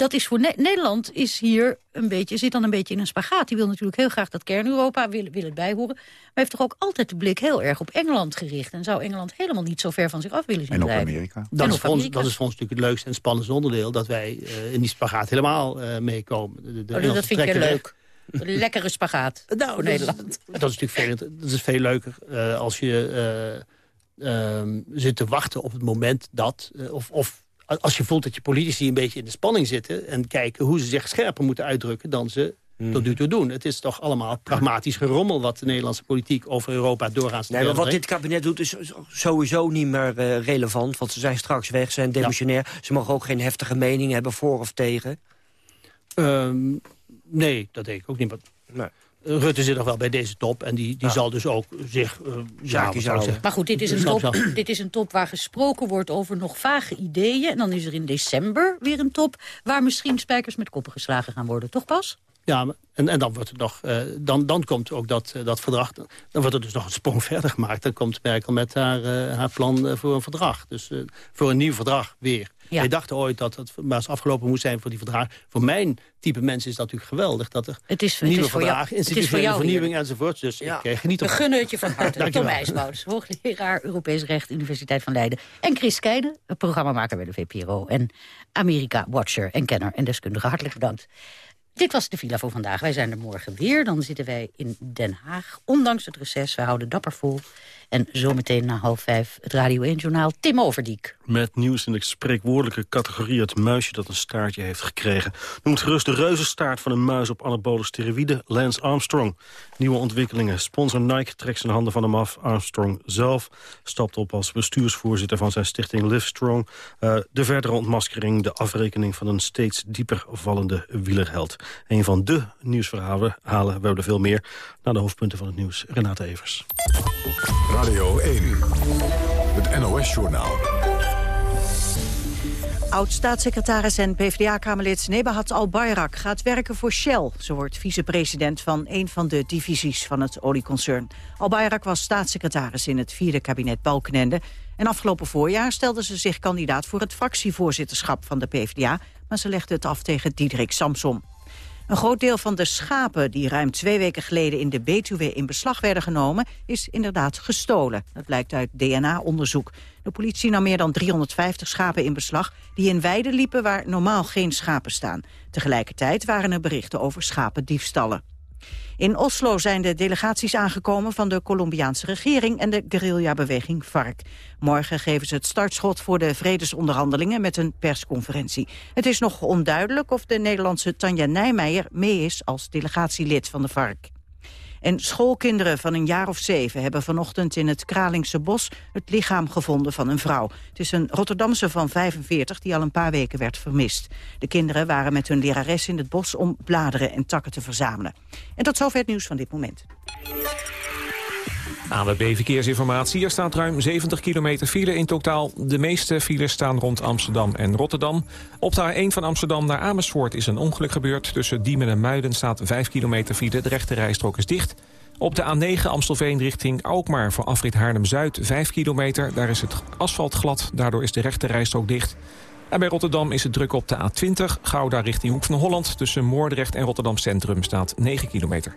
dat is voor Ne- Nederland is hier een beetje, zit dan een beetje in een spagaat. Die wil natuurlijk heel graag dat kern-Europa, wil, wil het bijhoren. Maar heeft toch ook altijd de blik heel erg op Engeland gericht. En zou Engeland helemaal niet zo ver van zich af willen zien En op blijven. Amerika. Dat, En is op voor ons, dat is voor ons natuurlijk het leukste en spannendste onderdeel... dat wij eh, in die spagaat helemaal eh, meekomen. De, de Oh, dat Engelsen vind weg. leuk. Een lekkere spagaat Nou, voor dat is- Nederland. Dat is natuurlijk veel, dat is veel leuker eh, als je eh, ehm, zit te wachten op het moment dat... of, of als je voelt dat je politici een beetje in de spanning zitten... en kijken hoe ze zich scherper moeten uitdrukken dan ze Hmm. tot nu toe doen. Het is toch allemaal pragmatisch gerommel... wat de Nederlandse politiek over Europa doorgaans Nee, maar wat dit kabinet doet is sowieso niet meer eh, relevant. Want ze zijn straks weg, ze zijn demissionair. Ze mogen ook geen heftige mening hebben voor of tegen. Ehm, nee, dat denk ik ook niet. Maar, Nee. Rutte zit nog wel bij deze top en die, die zal dus ook zich uh, zaakjes houden. Maar goed, dit is, een top, dit is een top waar gesproken wordt over nog vage ideeën. En dan is er in december weer een top waar misschien spijkers met koppen geslagen gaan worden. Toch pas? Ja, en, en dan, wordt het nog, uh, dan, dan komt ook dat, uh, dat verdrag... dan wordt er dus nog een sprong verder gemaakt. Dan komt Merkel met haar, haar plan voor een verdrag. Dus voor een nieuw verdrag weer. Wij dachten ooit dat het maar afgelopen moest zijn voor die verdrag. Voor mijn type mensen is dat natuurlijk geweldig. Dat er het is, nieuwe het is verdragen, institutionele vernieuwing enzovoort. Dus ja. ik geniet We gunnen het je van harte. Tom IJsbouts, hoogleraar Europees Recht, Universiteit van Leiden. En Chris Keijden, programmamaker bij de VPRO. En Amerika-watcher en kenner en deskundige. Hartelijk bedankt. Dit was de villa voor vandaag. Wij zijn er morgen weer. Dan zitten wij in Den Haag. Ondanks het reces, we houden dapper vol. En zometeen na half vijf het Radio 1-journaal Tim Overdiek. Met nieuws in de spreekwoordelijke categorie het muisje dat een staartje heeft gekregen. Noemt gerust de reuzenstaart van een muis op anabole steroïden Lance Armstrong. Nieuwe ontwikkelingen. Sponsor Nike trekt zijn handen van hem af. Armstrong zelf stapt op als bestuursvoorzitter van zijn stichting Livestrong. Uh, de verdere ontmaskering, de afrekening van een steeds dieper vallende wielerheld. Een van de nieuwsverhalen halen. We hebben er veel meer. Naar de hoofdpunten van het nieuws. Renate Evers. Radio 1. Het NOS-journaal. Oud-staatssecretaris en PvdA-kamerlid Nebahat Al-Bayrak gaat werken voor Shell. Ze wordt vicepresident van een van de divisies van het olieconcern. Al-Bayrak was staatssecretaris in het vierde kabinet Balkenende. En afgelopen voorjaar stelde ze zich kandidaat voor het fractievoorzitterschap van de PvdA... maar ze legde het af tegen Diederik Samsom. Een groot deel van de schapen die ruim twee weken geleden in de Betuwe in beslag werden genomen, is inderdaad gestolen. Dat blijkt uit DNA-onderzoek. De politie nam meer dan 350 schapen in beslag die in weiden liepen waar normaal geen schapen staan. Tegelijkertijd waren er berichten over schapendiefstallen. In Oslo zijn de delegaties aangekomen van de Colombiaanse regering en de guerrillabeweging FARC. Morgen geven ze het startschot voor de vredesonderhandelingen met een persconferentie. Het is nog onduidelijk of de Nederlandse Tanja Nijmeijer mee is als delegatielid van de FARC. En schoolkinderen van een jaar of zeven hebben vanochtend in het Kralingse bos het lichaam gevonden van een vrouw. Het is een Rotterdamse van 45 die al een paar weken werd vermist. De kinderen waren met hun lerares in het bos om bladeren en takken te verzamelen. En tot zover het nieuws van dit moment. ANWB Verkeersinformatie. Er staat ruim 70 kilometer file in totaal. De meeste files staan rond Amsterdam en Rotterdam. Op de A1 van Amsterdam naar Amersfoort is een ongeluk gebeurd. Tussen Diemen en Muiden staat 5 kilometer file. De rechte rijstrook is dicht. Op de A9 Amstelveen richting Alkmaar voor afrit Haarlem-Zuid 5 kilometer. Daar is het asfalt glad, daardoor is de rechte rijstrook dicht. En bij Rotterdam is het druk op de A20, Gouda richting Hoek van Holland. Tussen Moordrecht en Rotterdam Centrum staat 9 kilometer.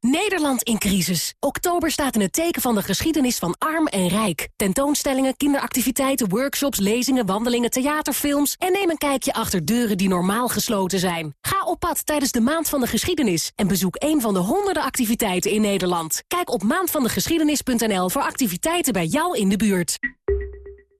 Nederland in crisis. Oktober staat in het teken van de geschiedenis van arm en rijk. Tentoonstellingen, kinderactiviteiten, workshops, lezingen, wandelingen, theaterfilms... en neem een kijkje achter deuren die normaal gesloten zijn. Ga op pad tijdens de Maand van de Geschiedenis... en bezoek een van de honderden activiteiten in Nederland. Kijk op maandvandegeschiedenis.nl voor activiteiten bij jou in de buurt.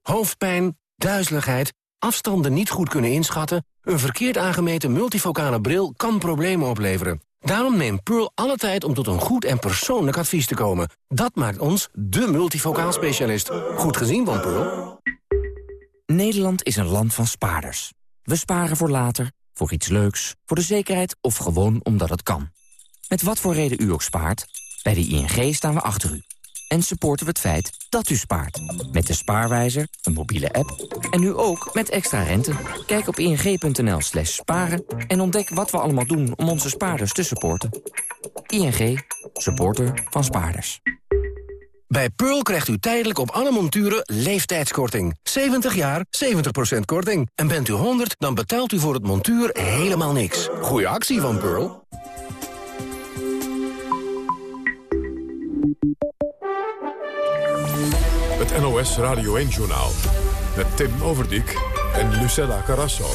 Hoofdpijn, duizeligheid, afstanden niet goed kunnen inschatten... een verkeerd aangemeten multifocale bril kan problemen opleveren. Daarom neemt Pearl alle tijd om tot een goed en persoonlijk advies te komen. Dat maakt ons de multifocaal specialist. Goed gezien van Pearl. Nederland is een land van spaarders. We sparen voor later, voor iets leuks, voor de zekerheid of gewoon omdat het kan. Met wat voor reden u ook spaart, bij de ING staan we achter u. En supporten we het feit dat u spaart. Met de Spaarwijzer, een mobiele app en nu ook met extra rente. Kijk op ing.nl slash sparen en ontdek wat we allemaal doen om onze spaarders te supporten. ING, supporter van spaarders. Bij Pearl krijgt u tijdelijk op alle monturen leeftijdskorting. 70 jaar, 70% korting. En bent u 100, dan betaalt u voor het montuur helemaal niks. Goeie actie van Pearl. NOS Radio 1-journaal. Met Tim Overdijk en Lucella Carrasso.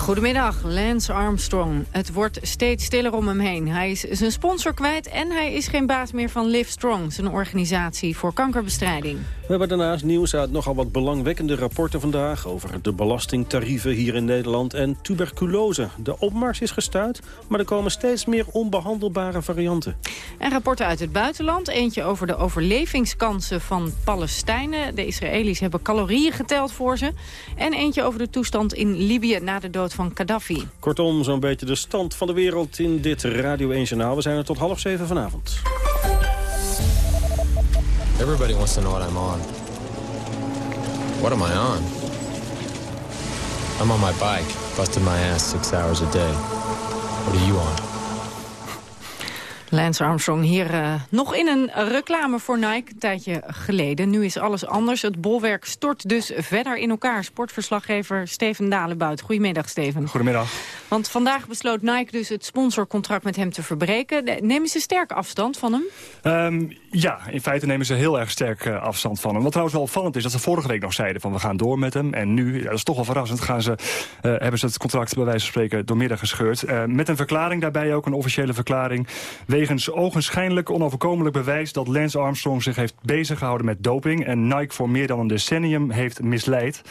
Goedemiddag, Lance Armstrong. Het wordt steeds stiller om hem heen. Hij is zijn sponsor kwijt en hij is geen baas meer van Live Strong... zijn organisatie voor kankerbestrijding. We hebben daarnaast nieuws uit nogal wat belangwekkende rapporten vandaag... over de belastingtarieven hier in Nederland en tuberculose. De opmars is gestuurd, maar er komen steeds meer onbehandelbare varianten. En rapporten uit het buitenland. Eentje over de overlevingskansen van Palestijnen. De Israëli's hebben calorieën geteld voor ze. En eentje over de toestand in Libië na de dood van Gaddafi. Kortom, zo'n beetje de stand van de wereld in dit Radio 1 Journaal. We zijn er tot half zeven vanavond. Everybody wants to know what I'm on. What am I on? I'm on my bike, busting my ass six hours a day. What are you on? Lance Armstrong hier uh, nog in een reclame voor Nike, een tijdje geleden. Nu is alles anders. Het bolwerk stort dus verder in elkaar. Sportverslaggever Steven Dalenbuit. Goedemiddag, Steven. Goedemiddag. Want vandaag besloot Nike dus het sponsorcontract met hem te verbreken. Nemen ze sterk afstand van hem? Um, ja, in feite nemen ze heel erg sterk uh, afstand van hem. Wat trouwens wel opvallend is, dat ze vorige week nog zeiden van we gaan door met hem. En nu, ja, dat is toch wel verrassend, gaan ze, uh, hebben ze het contract bij wijze van spreken doormidden gescheurd. Met een verklaring daarbij ook, een officiële verklaring. Wegens ogenschijnlijk onoverkomelijk bewijs dat Lance Armstrong zich heeft bezig gehouden met doping. En Nike voor meer dan een decennium heeft misleid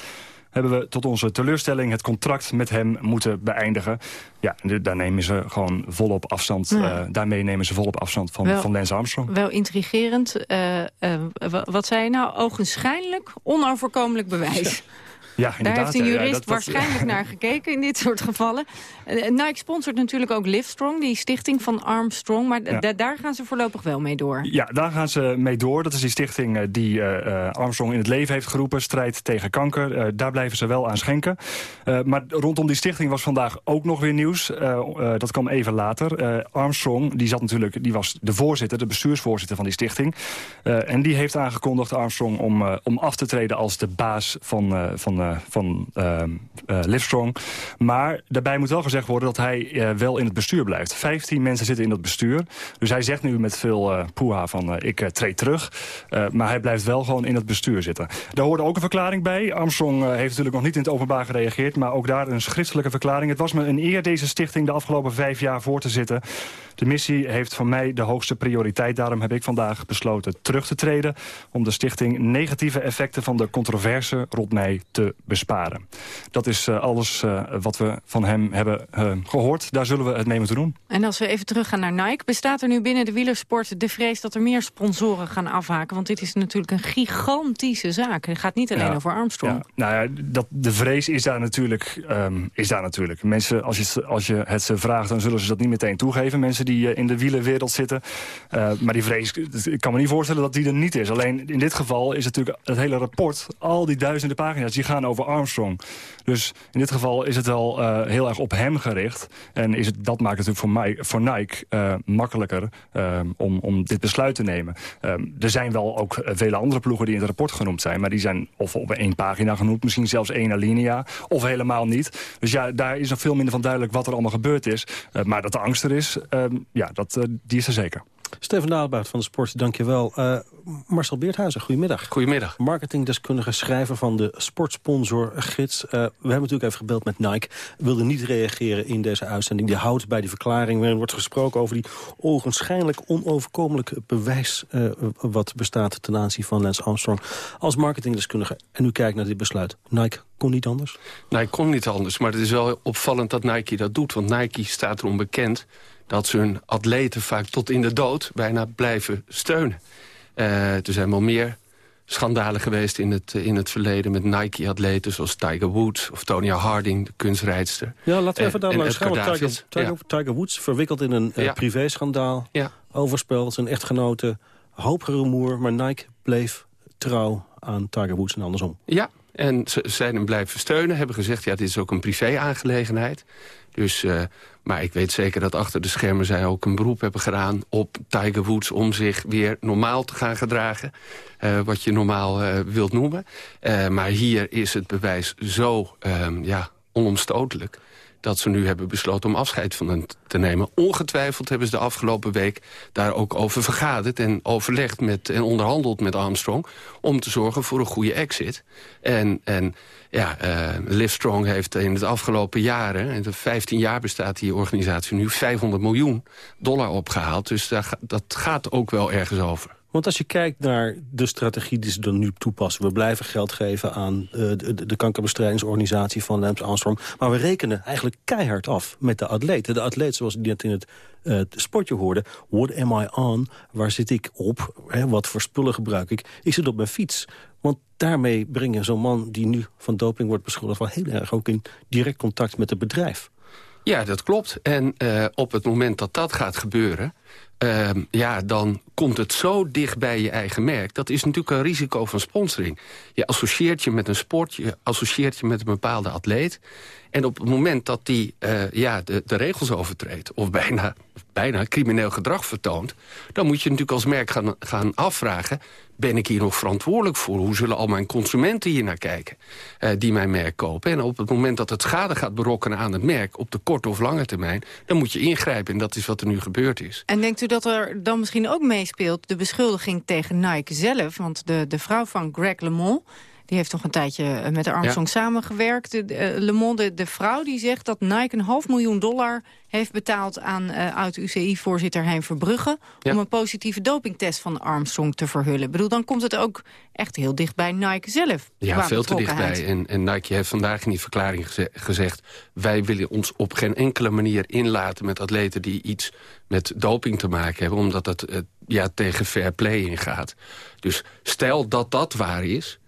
hebben we tot onze teleurstelling het contract met hem moeten beëindigen. Ja, daar nemen ze gewoon volop afstand. Ja. Uh, daarmee nemen ze volop afstand van, wel, van Lance Armstrong. Wel intrigerend. Uh, uh, wat zei je nou? Ogenschijnlijk onoverkomelijk bewijs. Ja. Ja, Daar heeft een jurist ja, waarschijnlijk naar gekeken in dit soort gevallen. Uh, Nike sponsort natuurlijk ook Livestrong, die stichting van Armstrong. Maar ja. daar gaan ze voorlopig wel mee door. Ja, daar gaan ze mee door. Dat is die stichting uh, die uh, Armstrong in het leven heeft geroepen. Strijd tegen kanker. daar blijven ze wel aan schenken. maar rondom die stichting was vandaag ook nog weer nieuws. dat kwam even later. Armstrong, die, zat natuurlijk, die was de voorzitter, de bestuursvoorzitter van die stichting. en die heeft aangekondigd, Armstrong, om, om af te treden als de baas van, van van uh, uh, Livestrong. Maar daarbij moet wel gezegd worden dat hij uh, wel in het bestuur blijft. Vijftien mensen zitten in dat bestuur. Dus hij zegt nu met veel poeha van ik treed terug. maar hij blijft wel gewoon in het bestuur zitten. Daar hoorde ook een verklaring bij. Armstrong heeft natuurlijk nog niet in het openbaar gereageerd... maar ook daar een schriftelijke verklaring. Het was me een eer deze stichting de afgelopen vijf jaar voor te zitten. De missie heeft voor mij de hoogste prioriteit. Daarom heb ik vandaag besloten terug te treden... om de stichting negatieve effecten van de controverse rond mij te besparen. Dat is uh, alles uh, wat we van hem hebben uh, gehoord. Daar zullen we het mee moeten doen. En als we even teruggaan naar Nike... bestaat er nu binnen de wielersport de vrees dat er meer sponsoren gaan afhaken? Want dit is natuurlijk een gigantische zaak. Het gaat niet alleen ja, over Armstrong. Ja, nou ja, dat, de vrees is daar natuurlijk. Um, is daar natuurlijk. Mensen, als je, als je het ze vraagt, dan zullen ze dat niet meteen toegeven. Mensen die in de wielerwereld zitten. maar die vrees, ik kan me niet voorstellen dat die er niet is. Alleen in dit geval is natuurlijk het hele rapport... al die duizenden pagina's, die gaan over Armstrong. Dus in dit geval is het wel uh, heel erg op hem gericht. En is het, dat maakt het natuurlijk voor, mij, voor Nike uh, makkelijker uh, om, om dit besluit te nemen. er zijn wel ook vele andere ploegen die in het rapport genoemd zijn. Maar die zijn of op één pagina genoemd, misschien zelfs één alinea. Of helemaal niet. Dus ja, daar is nog veel minder van duidelijk wat er allemaal gebeurd is. maar dat de angst er is, ja, dat, die is er zeker. Steven Daalbaard van de Sport, dankjewel. Uh, Marcel Beerthuizen, goedemiddag. Goedemiddag. Marketingdeskundige schrijver van de Sportsponsor Gids. Uh, we hebben natuurlijk even gebeld met Nike. Wilde niet reageren in deze uitzending. Die houdt bij die verklaring waarin wordt gesproken over die ogenschijnlijk onoverkomelijk bewijs... Uh, wat bestaat ten aanzien van Lance Armstrong. Als marketingdeskundige, en u kijkt naar dit besluit. Nike kon niet anders? Nike kon niet anders, maar het is wel opvallend dat Nike dat doet. Want Nike staat erom bekend dat ze hun atleten vaak tot in de dood bijna blijven steunen. Uh, er zijn wel meer schandalen geweest in het, in het verleden... met Nike-atleten zoals Tiger Woods of Tonya Harding, de kunstrijder. Ja, laten we even daar langs gaan. Tiger, Tiger, ja. Tiger, Woods verwikkeld in een uh, ja. privé-schandaal. Ja. Overspel, zijn echtgenote, hoop gerumoer... maar Nike bleef trouw aan Tiger Woods en andersom. Ja, en ze zijn hem blijven steunen. Hebben gezegd, ja, dit is ook een privé-aangelegenheid. Dus, maar ik weet zeker dat achter de schermen zij ook een beroep hebben gedaan... op Tiger Woods om zich weer normaal te gaan gedragen. wat je normaal wilt noemen. maar hier is het bewijs zo ehm, ja, onomstotelijk dat ze nu hebben besloten om afscheid van hem te nemen. Ongetwijfeld hebben ze de afgelopen week daar ook over vergaderd... en overlegd met, en onderhandeld met Armstrong... om te zorgen voor een goede exit. En, en ja, uh, Livestrong heeft in de afgelopen jaren... en de 15 jaar bestaat die organisatie nu... 500 miljoen dollar opgehaald. Dus daar, dat gaat ook wel ergens over. Want als je kijkt naar de strategie die ze dan nu toepassen... we blijven geld geven aan uh, de, de, kankerbestrijdingsorganisatie van Lance Armstrong... maar we rekenen eigenlijk keihard af met de atleten. De atleet, zoals die net in het uh, sportje hoorde... what am I on? Waar zit ik op? Wat voor spullen gebruik ik? Ik zit op mijn fiets. Want daarmee brengen zo'n man die nu van doping wordt beschuldigd... wel heel erg ook in direct contact met het bedrijf. Ja, dat klopt. En uh, op het moment dat dat gaat gebeuren... Uh, ja, dan komt het zo dicht bij je eigen merk. Dat is natuurlijk een risico van sponsoring. Je associeert je met een sport, je associeert je met een bepaalde atleet. En op het moment dat die uh, ja, de, de regels overtreedt... of bijna, bijna crimineel gedrag vertoont... dan moet je natuurlijk als merk gaan, gaan afvragen ben ik hier nog verantwoordelijk voor? Hoe zullen al mijn consumenten hier naar kijken uh, die mijn merk kopen? En op het moment dat het schade gaat berokkenen aan het merk... op de korte of lange termijn, dan moet je ingrijpen. En dat is wat er nu gebeurd is. En denkt u dat er dan misschien ook meespeelt de beschuldiging tegen Nike zelf? Want de, de vrouw van Greg LeMond die heeft toch een tijdje eh, met de Armstrong samengewerkt. De, uh, Le Monde, de vrouw, die zegt dat Nike een half miljoen dollar heeft betaald aan uh, oud-UCI-voorzitter Hein Verbrugge... om een positieve dopingtest van Armstrong te verhullen. Ik bedoel, dan komt het ook echt heel dicht bij Nike zelf. Ja, veel te dichtbij. En, en Nike heeft vandaag in die verklaring gezegd... wij willen ons op geen enkele manier inlaten met atleten... die iets met doping te maken hebben... omdat het ja, tegen fair play ingaat. Dus stel dat dat waar is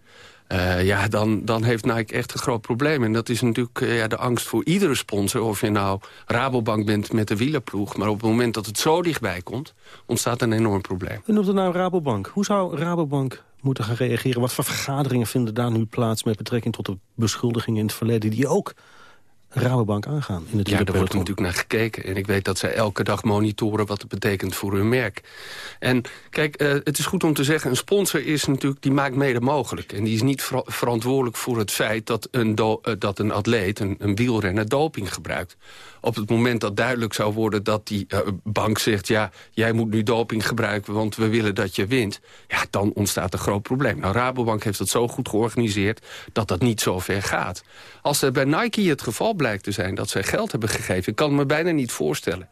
uh, ja, dan, dan heeft Nike echt een groot probleem. En dat is natuurlijk uh, ja, de angst voor iedere sponsor. Of je nou Rabobank bent met de wielerploeg. Maar op het moment dat het zo dichtbij komt, ontstaat een enorm probleem. U noemt het nou Rabobank. Hoe zou Rabobank moeten gaan reageren? Wat voor vergaderingen vinden daar nu plaats met betrekking tot de beschuldigingen in het verleden... die ook Rabobank aangaan in het Ja, daar wordt natuurlijk naar gekeken. En ik weet dat zij elke dag monitoren wat het betekent voor hun merk. En kijk, uh, het is goed om te zeggen... een sponsor is natuurlijk, die maakt mede mogelijk. En die is niet ver verantwoordelijk voor het feit dat een, uh, dat een atleet, een, een wielrenner, doping gebruikt op het moment dat duidelijk zou worden dat die uh, bank zegt... ja, jij moet nu doping gebruiken, want we willen dat je wint... ja, dan ontstaat een groot probleem. Nou, Rabobank heeft dat zo goed georganiseerd dat dat niet zo ver gaat. Als er bij Nike het geval blijkt te zijn dat zij geld hebben gegeven... ik kan me bijna niet voorstellen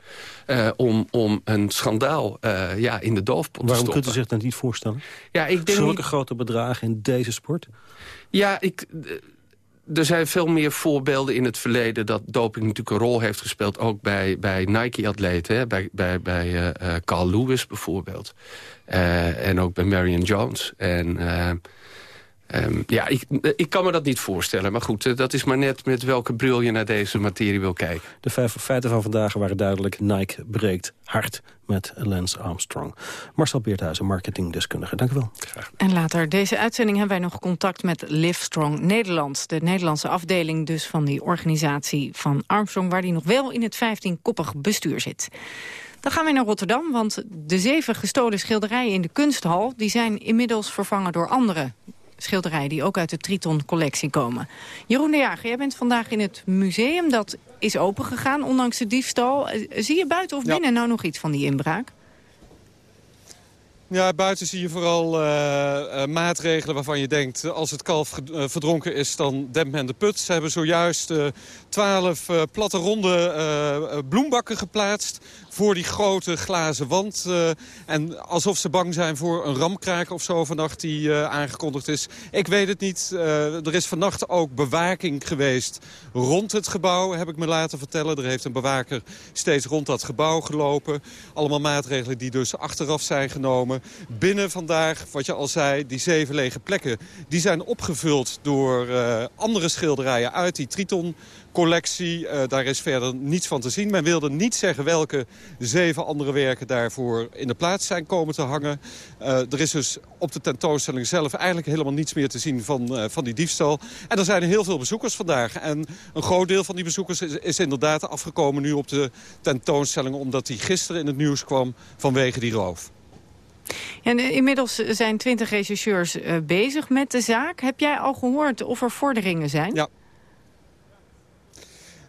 uh, om, om een schandaal uh, ja, in de doofpot te Waarom kunt u zich dat niet voorstellen? Ja, ik denk Zulke niet... grote bedragen in deze sport? Ja, ik er zijn veel meer voorbeelden in het verleden... dat doping natuurlijk een rol heeft gespeeld... ook bij, bij Nike-atleten. Bij, bij, bij uh, Carl Lewis bijvoorbeeld. Uh, en ook bij Marion Jones. En... Uh, Um, ja, ik, ik kan me dat niet voorstellen. Maar goed, dat is maar net met welke bril je naar deze materie wil kijken. De feiten van vandaag waren duidelijk. Nike breekt hard met Lance Armstrong. Marcel Beerthuizen, marketingdeskundige. Dank u wel. Graag. En later deze uitzending hebben wij nog contact met Livestrong Nederland. De Nederlandse afdeling dus van die organisatie van Armstrong... waar die nog wel in het 15-koppig bestuur zit. Dan gaan we naar Rotterdam, want de zeven gestolen schilderijen in de kunsthal... die zijn inmiddels vervangen door andere schilderijen die ook uit de Triton-collectie komen. Jeroen de Jager, jij bent vandaag in het museum. Dat is opengegaan, ondanks de diefstal. Zie je buiten of binnen nou nog iets van die inbraak? Ja, buiten zie je vooral uh, uh, maatregelen waarvan je denkt... als het kalf verdronken is, dan dempt men de put. Ze hebben zojuist twaalf platte ronde bloembakken geplaatst voor die grote glazen wand. Uh, en alsof ze bang zijn voor een ramkraak of zo vannacht die uh, aangekondigd is. Ik weet het niet. Uh, er is vannacht ook bewaking geweest rond het gebouw, heb ik me laten vertellen. Er heeft een bewaker steeds rond dat gebouw gelopen. Allemaal maatregelen die dus achteraf zijn genomen. Binnen vandaag, wat je al zei, die zeven lege plekken... die zijn opgevuld door andere schilderijen uit die Triton collectie. Uh, daar is verder niets van te zien. Men wilde niet zeggen welke zeven andere werken daarvoor in de plaats zijn komen te hangen. Uh, er is dus op de tentoonstelling zelf eigenlijk helemaal niets meer te zien van, uh, van die diefstal. En er zijn heel veel bezoekers vandaag. En een groot deel van die bezoekers is, is inderdaad afgekomen nu op de tentoonstelling... omdat die gisteren in het nieuws kwam vanwege die roof. En inmiddels zijn twintig rechercheurs bezig met de zaak. Heb jij al gehoord of er vorderingen zijn? Ja,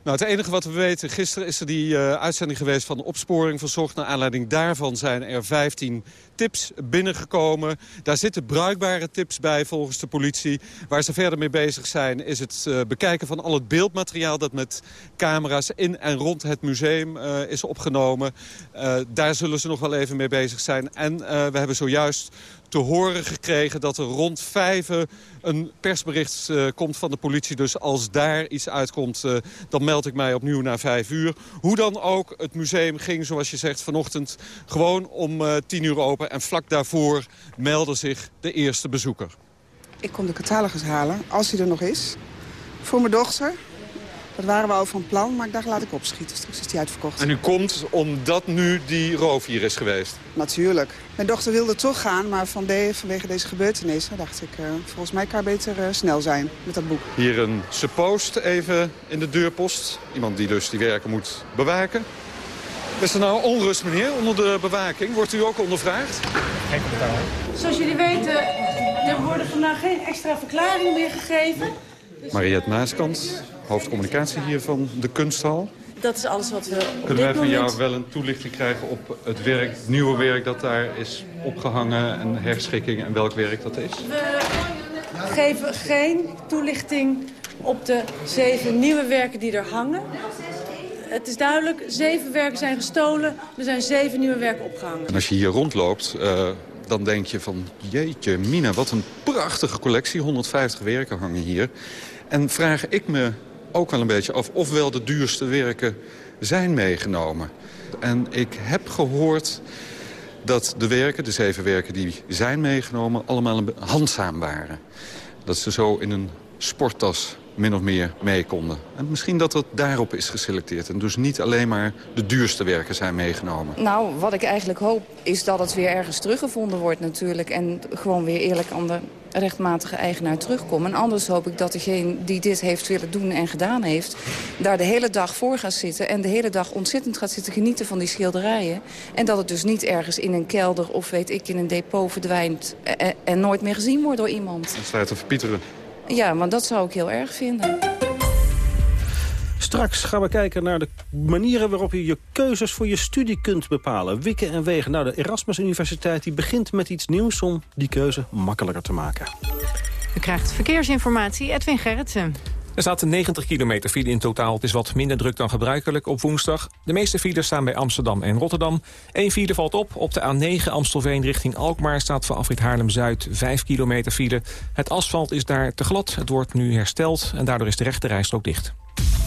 nou, het enige wat we weten, gisteren is er die uh, uitzending geweest van de opsporing verzocht. Naar aanleiding daarvan zijn er 15 tips binnengekomen. Daar zitten bruikbare tips bij volgens de politie. Waar ze verder mee bezig zijn is het uh, bekijken van al het beeldmateriaal... dat met camera's in en rond het museum uh, is opgenomen. daar zullen ze nog wel even mee bezig zijn. En we hebben zojuist te horen gekregen dat er rond vijven een persbericht uh, komt van de politie. Dus als daar iets uitkomt, uh, dan meld ik mij opnieuw na vijf uur. Hoe dan ook, het museum ging, zoals je zegt, vanochtend gewoon om uh, tien uur open. En vlak daarvoor meldde zich de eerste bezoeker. Ik kom de catalogus halen, als hij er nog is. Voor mijn dochter, dat waren we al van plan, maar ik dacht laat ik opschieten. Straks is die uitverkocht. En u komt omdat nu die roof hier is geweest? Natuurlijk. Mijn dochter wilde toch gaan, maar van de, vanwege deze gebeurtenissen dacht ik... Uh, volgens mij kan ik beter uh, snel zijn met dat boek. Hier een suppost even in de deurpost. Iemand die dus die werken moet bewaken. Is er nou onrust, meneer, onder de bewaking? Wordt u ook ondervraagd? Geen commentaar. Zoals jullie weten, er worden vandaag geen extra verklaringen meer gegeven. Mariette Maaskant, hoofdcommunicatie hier van de kunsthal. Dat is alles wat we op Kunnen wij van moment... jou wel een toelichting krijgen op het werk, het nieuwe werk dat daar is opgehangen... en herschikking en welk werk dat is? We geven geen toelichting op de zeven nieuwe werken die er hangen. Het is duidelijk, zeven werken zijn gestolen. Er zijn zeven nieuwe werken opgehangen. En als je hier rondloopt, uh, dan denk je van... jeetje, Mina, wat een prachtige collectie. 150 werken hangen hier. En vraag ik me ook wel een beetje af of wel de duurste werken zijn meegenomen. En ik heb gehoord dat de werken, de zeven werken die zijn meegenomen... allemaal handzaam waren. Dat ze zo in een sporttas min of meer mee konden. En misschien dat dat daarop is geselecteerd. En dus niet alleen maar de duurste werken zijn meegenomen. Nou, wat ik eigenlijk hoop is dat het weer ergens teruggevonden wordt natuurlijk. En gewoon weer eerlijk aan de rechtmatige eigenaar terugkomt. En anders hoop ik dat degene die dit heeft willen doen en gedaan heeft... daar de hele dag voor gaat zitten en de hele dag ontzettend gaat zitten genieten van die schilderijen. En dat het dus niet ergens in een kelder of weet ik in een depot verdwijnt... en, en nooit meer gezien wordt door iemand. En staat te verpieteren. Ja, want dat zou ik heel erg vinden. Straks gaan we kijken naar de manieren waarop je je keuzes voor je studie kunt bepalen. Wikken en wegen. Nou, de Erasmus Universiteit die begint met iets nieuws om die keuze makkelijker te maken. U krijgt verkeersinformatie, Edwin Gerritsen. Er staat 90 kilometer file in totaal. Het is wat minder druk dan gebruikelijk op woensdag. De meeste files staan bij Amsterdam en Rotterdam. Eén file valt op. Op de A9 Amstelveen richting Alkmaar staat voor afrit Haarlem-Zuid 5 kilometer file. Het asfalt is daar te glad. Het wordt nu hersteld en daardoor is de rechte rijstrook dicht.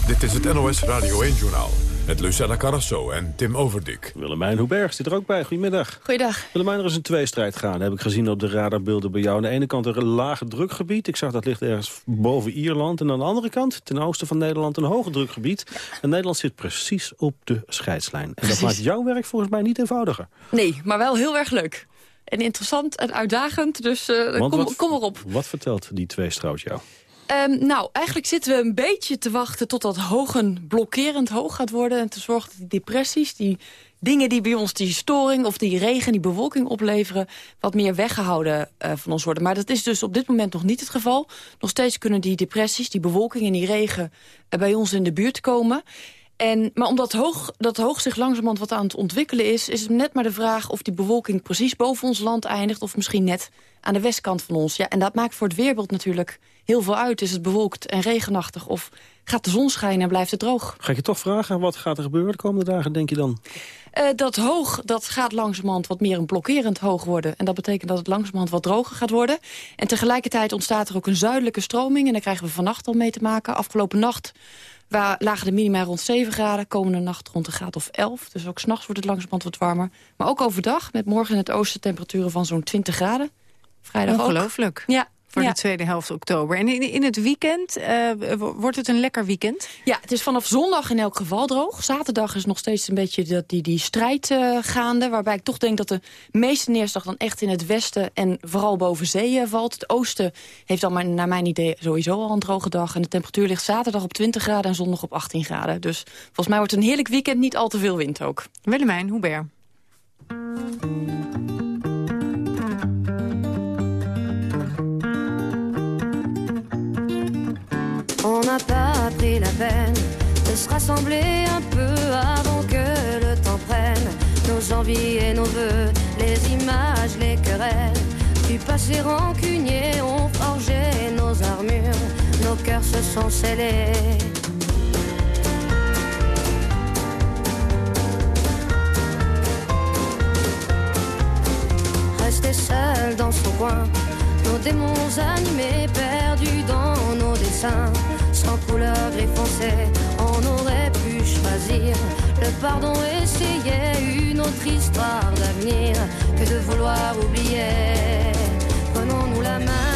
Dit is het NOS Radio 1-journaal. Met Lucella Carrasso en Tim Overdik. Willemijn Hoeberg zit er ook bij. Goedemiddag. Goeiedag. Willemijn, er is een tweestrijd gaan. heb ik gezien op de radarbeelden bij jou. Aan de ene kant een lage drukgebied. Ik zag dat ligt ergens boven Ierland. En aan de andere kant, ten oosten van Nederland, een hoge drukgebied. En Nederland zit precies op de scheidslijn. En dat maakt jouw werk volgens mij niet eenvoudiger. Nee, maar wel heel erg leuk. En interessant en uitdagend, dus uh, kom, wat, kom erop. Wat vertelt die tweestrijd jou? Um, nou, eigenlijk zitten we een beetje te wachten tot dat hogen blokkerend hoog gaat worden. En te zorgen dat die depressies, die dingen die bij ons die storing of die regen, die bewolking opleveren, wat meer weggehouden uh, van ons worden. Maar dat is dus op dit moment nog niet het geval. Nog steeds kunnen die depressies, die bewolking en die regen uh, bij ons in de buurt komen. En, maar omdat hoog, dat hoog zich langzamerhand wat aan het ontwikkelen is... is het net maar de vraag of die bewolking precies boven ons land eindigt... of misschien net aan de westkant van ons. Ja, en dat maakt voor het weerbeeld natuurlijk heel veel uit. Is het bewolkt en regenachtig of gaat de zon schijnen en blijft het droog? Ga ik je toch vragen, wat gaat er gebeuren de komende dagen, denk je dan? Uh, dat hoog, dat gaat langzamerhand wat meer een blokkerend hoog worden. En dat betekent dat het langzamerhand wat droger gaat worden. En tegelijkertijd ontstaat er ook een zuidelijke stroming. En daar krijgen we vannacht al mee te maken. Afgelopen nacht waar lagen de minima rond 7 graden. Komende nacht rond een graad of 11. Dus ook s'nachts wordt het langzamerhand wat warmer. Maar ook overdag met morgen in het oosten temperaturen van zo'n 20 graden. Vrijdag Ongelooflijk. Ook. Ja, voor ja. de tweede helft oktober. En in, in het weekend, uh, wordt het een lekker weekend? Ja, het is vanaf zondag in elk geval droog. Zaterdag is nog steeds een beetje dat, die, die strijd uh, gaande. Waarbij ik toch denk dat de meeste neerslag dan echt in het westen... en vooral boven zee uh, valt. Het oosten heeft dan maar, naar mijn idee sowieso al een droge dag. En de temperatuur ligt zaterdag op 20 graden en zondag op 18 graden. Dus volgens mij wordt het een heerlijk weekend, niet al te veel wind ook. Willemijn, Hubert. Rassembler un peu avant que le temps prenne. Nos envies et nos voeux, les images, les querelles. Du passé rancunier ont forgé nos armures, nos cœurs se sont scellés. Rester seul dans son coin, nos démons animés, perdus dans nos dessins, sans couleur gris foncé, on aurait pu choisir le pardon, essayer une autre histoire d'avenir que de vouloir oublier. Prenons-nous la main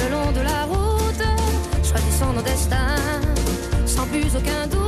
le long de la route, choisissons nos destins, sans plus aucun doute.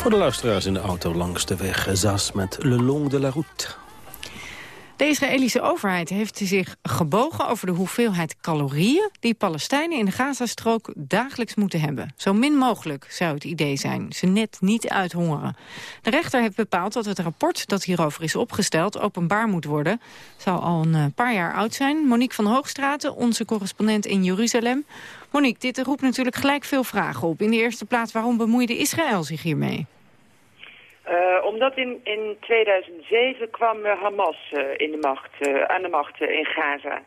Voor de luisteraars in de auto langs de weg. Zas met Le Long de la Route. De Israëlische overheid heeft zich gebogen over de hoeveelheid calorieën... die Palestijnen in de Gazastrook dagelijks moeten hebben. Zo min mogelijk zou het idee zijn. Ze net niet uithongeren. De rechter heeft bepaald dat het rapport dat hierover is opgesteld... openbaar moet worden. Zou al een eh, paar jaar oud zijn. Monique van Hoogstraten, onze correspondent in Jeruzalem. Monique, dit roept natuurlijk gelijk veel vragen op. In de eerste plaats, waarom bemoeide Israël zich hiermee? Uh, omdat in, in 2007 kwam uh, Hamas uh, in de macht, aan de macht in Gaza.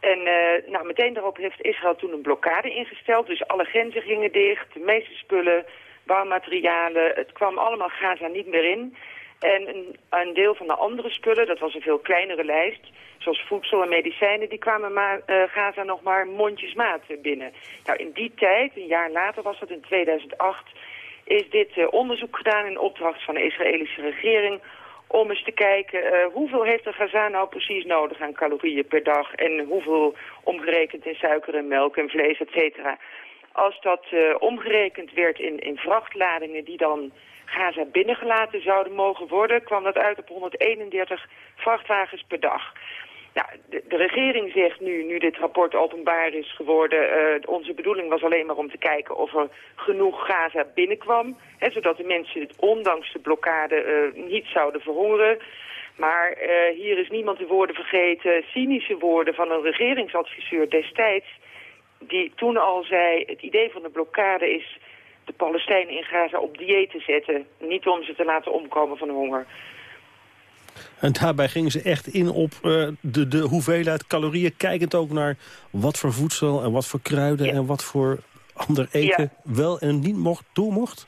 En nou, meteen daarop heeft Israël toen een blokkade ingesteld. Dus alle grenzen gingen dicht, de meeste spullen, bouwmaterialen. Het kwam allemaal Gaza niet meer in. En een, een deel van de andere spullen, dat was een veel kleinere lijst... zoals voedsel en medicijnen, die kwamen Gaza nog maar mondjesmaat binnen. Nou, in die tijd, een jaar later was dat in 2008... is dit uh, onderzoek gedaan in opdracht van de Israëlische regering om eens te kijken uh, hoeveel heeft een Gaza nou precies nodig aan calorieën per dag en hoeveel omgerekend in suiker en melk en vlees, et cetera. Als dat uh, omgerekend werd in, in vrachtladingen die dan Gaza binnengelaten zouden mogen worden, kwam dat uit op 131 vrachtwagens per dag. Nou, de, regering zegt nu, nu dit rapport openbaar is geworden... Uh, onze bedoeling was alleen maar om te kijken of er genoeg Gaza binnenkwam... Hè, zodat de mensen, ondanks de blokkade, uh, niet zouden verhongeren. Maar uh, hier is niemand de woorden vergeten, cynische woorden van een regeringsadviseur destijds... die toen al zei, het idee van de blokkade is de Palestijnen in Gaza op dieet te zetten. Niet om ze te laten omkomen van honger. En daarbij gingen ze echt in op uh, de, de hoeveelheid calorieën... kijkend ook naar wat voor voedsel en wat voor kruiden... Ja. en wat voor ander eten ja. wel en niet mocht, toe mocht?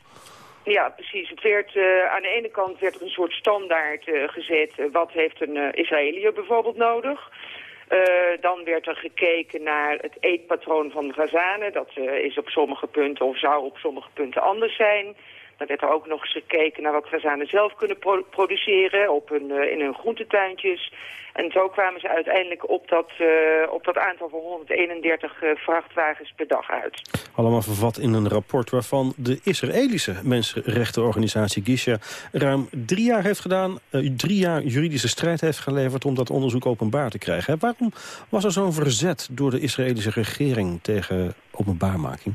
Ja, precies. Het werd, uh, aan de ene kant werd er een soort standaard uh, gezet. wat heeft een Israëliër bijvoorbeeld nodig? dan werd er gekeken naar het eetpatroon van de Gazanen. Dat is op sommige punten of zou op sommige punten anders zijn... Dan werd er ook nog eens gekeken naar wat Gazanen zelf kunnen pro produceren op hun, uh, in hun groentetuintjes. En zo kwamen ze uiteindelijk op dat, uh, op dat aantal van 131 uh, vrachtwagens per dag uit. Allemaal vervat in een rapport waarvan de Israëlische mensenrechtenorganisatie Gisha ruim drie jaar heeft gedaan, drie jaar juridische strijd heeft geleverd om dat onderzoek openbaar te krijgen. Waarom was er zo'n verzet door de Israëlische regering tegen openbaarmaking?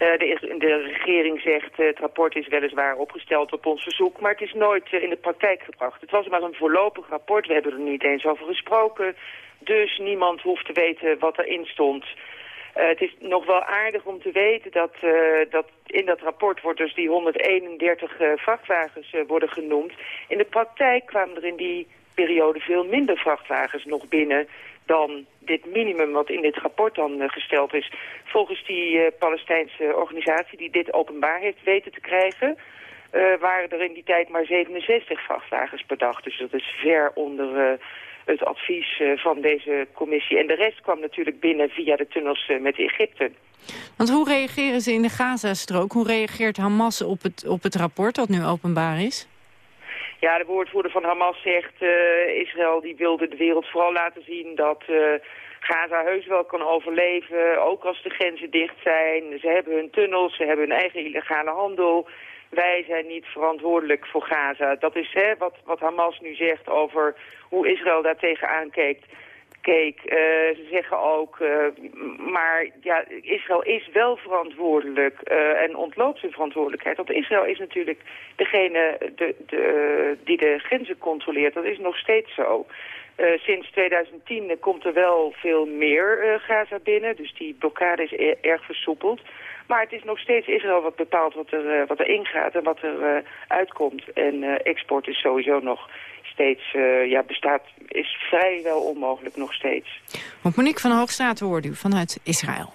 Uh, de, de, regering zegt uh, het rapport is weliswaar opgesteld op ons verzoek, maar het is nooit uh, in de praktijk gebracht. Het was maar een voorlopig rapport, we hebben er niet eens over gesproken, dus niemand hoeft te weten wat erin stond. het is nog wel aardig om te weten dat, dat in dat rapport wordt dus die 131 vrachtwagens worden genoemd. In de praktijk kwamen er in die periode veel minder vrachtwagens nog binnen dan dit minimum wat in dit rapport dan uh, gesteld is. Volgens die uh, Palestijnse organisatie die dit openbaar heeft weten te krijgen... Uh, waren er in die tijd maar 67 vrachtwagens per dag. Dus dat is ver onder het advies van deze commissie. En de rest kwam natuurlijk binnen via de tunnels met Egypte. Want hoe reageren ze in de Gazastrook? Hoe reageert Hamas op het, op het rapport dat nu openbaar is? Ja, de woordvoerder van Hamas zegt, uh, Israël die wilde de wereld vooral laten zien dat uh, Gaza heus wel kan overleven, ook als de grenzen dicht zijn. Ze hebben hun tunnels, ze hebben hun eigen illegale handel. Wij zijn niet verantwoordelijk voor Gaza. Dat is hè, wat, wat Hamas nu zegt over hoe Israël daar tegenaan kijkt keek. Uh, ze zeggen ook, uh, maar ja, Israël is wel verantwoordelijk uh, en ontloopt zijn verantwoordelijkheid. Want Israël is natuurlijk degene de, de, die de grenzen controleert. Dat is nog steeds zo. Sinds 2010 komt er wel veel meer Gaza binnen, dus die blokkade is e erg versoepeld. Maar het is nog steeds Israël wat bepaalt wat er, wat er ingaat en wat er uitkomt. En export is sowieso nog steeds ja, bestaat, is vrijwel onmogelijk nog steeds. Want Monique van Hoogstraat hoorde u vanuit Israël.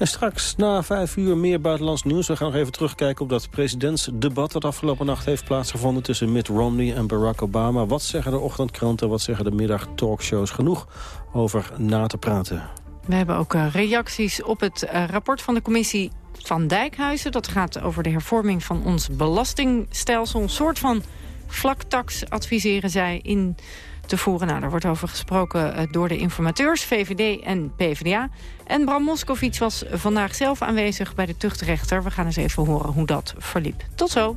En straks na vijf uur meer buitenlands nieuws. We gaan nog even terugkijken op dat presidentsdebat... dat afgelopen nacht heeft plaatsgevonden tussen Mitt Romney en Barack Obama. Wat zeggen de ochtendkranten, wat zeggen de middagtalkshows? Genoeg over na te praten. We hebben ook uh, reacties op het uh, rapport van de commissie van Dijkhuizen. Dat gaat over de hervorming van ons belastingstelsel. Een soort van vlaktax adviseren zij in te. Nou, daar wordt over gesproken uh, door de informateurs, VVD en PvdA. En Bram Moskowitz was vandaag zelf aanwezig bij de tuchtrechter. We gaan eens even horen hoe dat verliep. Tot zo.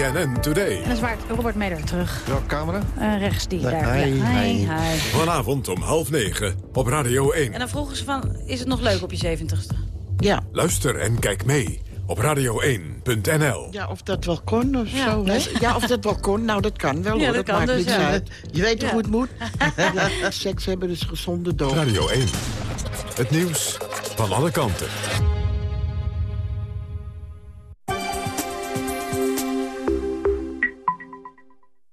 BNN Today. En dat is waar Robert Meder terug. Welke camera? Uh, rechts die Nee, daar. hi, ja. hi. hi. Vanavond om half negen op Radio 1. En dan vroegen ze van, is het nog leuk op je 70ste? Ja. Luister en kijk mee op radio1.nl. Ja, of dat wel kon of Ja, zo. hè? Ja, of dat wel kon. Nou, dat kan wel Ja, hoor. dat Dat, kan maakt dus, niks ja. uit. Je weet toch Ja. hoe het moet? Ja, seks hebben is gezonde dood. Radio 1. Het nieuws van alle kanten.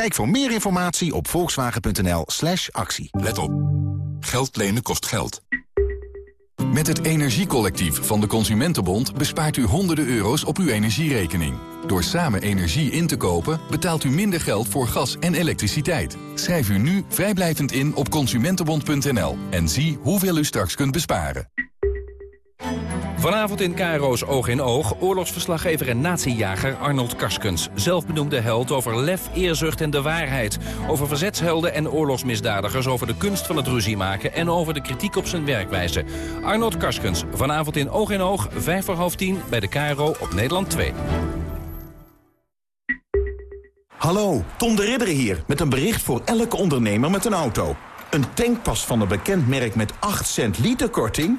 Kijk voor meer informatie op volkswagen.nl slash actie. Let op. Geld lenen kost geld. Met het Energiecollectief van de Consumentenbond bespaart u honderden euro's op uw energierekening. Door samen energie in te kopen betaalt u minder geld voor gas en elektriciteit. Schrijf u nu vrijblijvend in op consumentenbond.nl en zie hoeveel u straks kunt besparen. Vanavond in Caro's Oog in Oog, oorlogsverslaggever en natiejager Arnold Karskens. Zelfbenoemde held over lef, eerzucht en de waarheid. Over verzetshelden en oorlogsmisdadigers, over de kunst van het ruzie maken... en over de kritiek op zijn werkwijze. Arnold Karskens, vanavond in Oog in Oog, vijf voor half tien... bij de Caro op Nederland 2. Hallo, Tom de Ridder hier met een bericht voor elke ondernemer met een auto. Een tankpas van een bekend merk met 8 cent liter korting?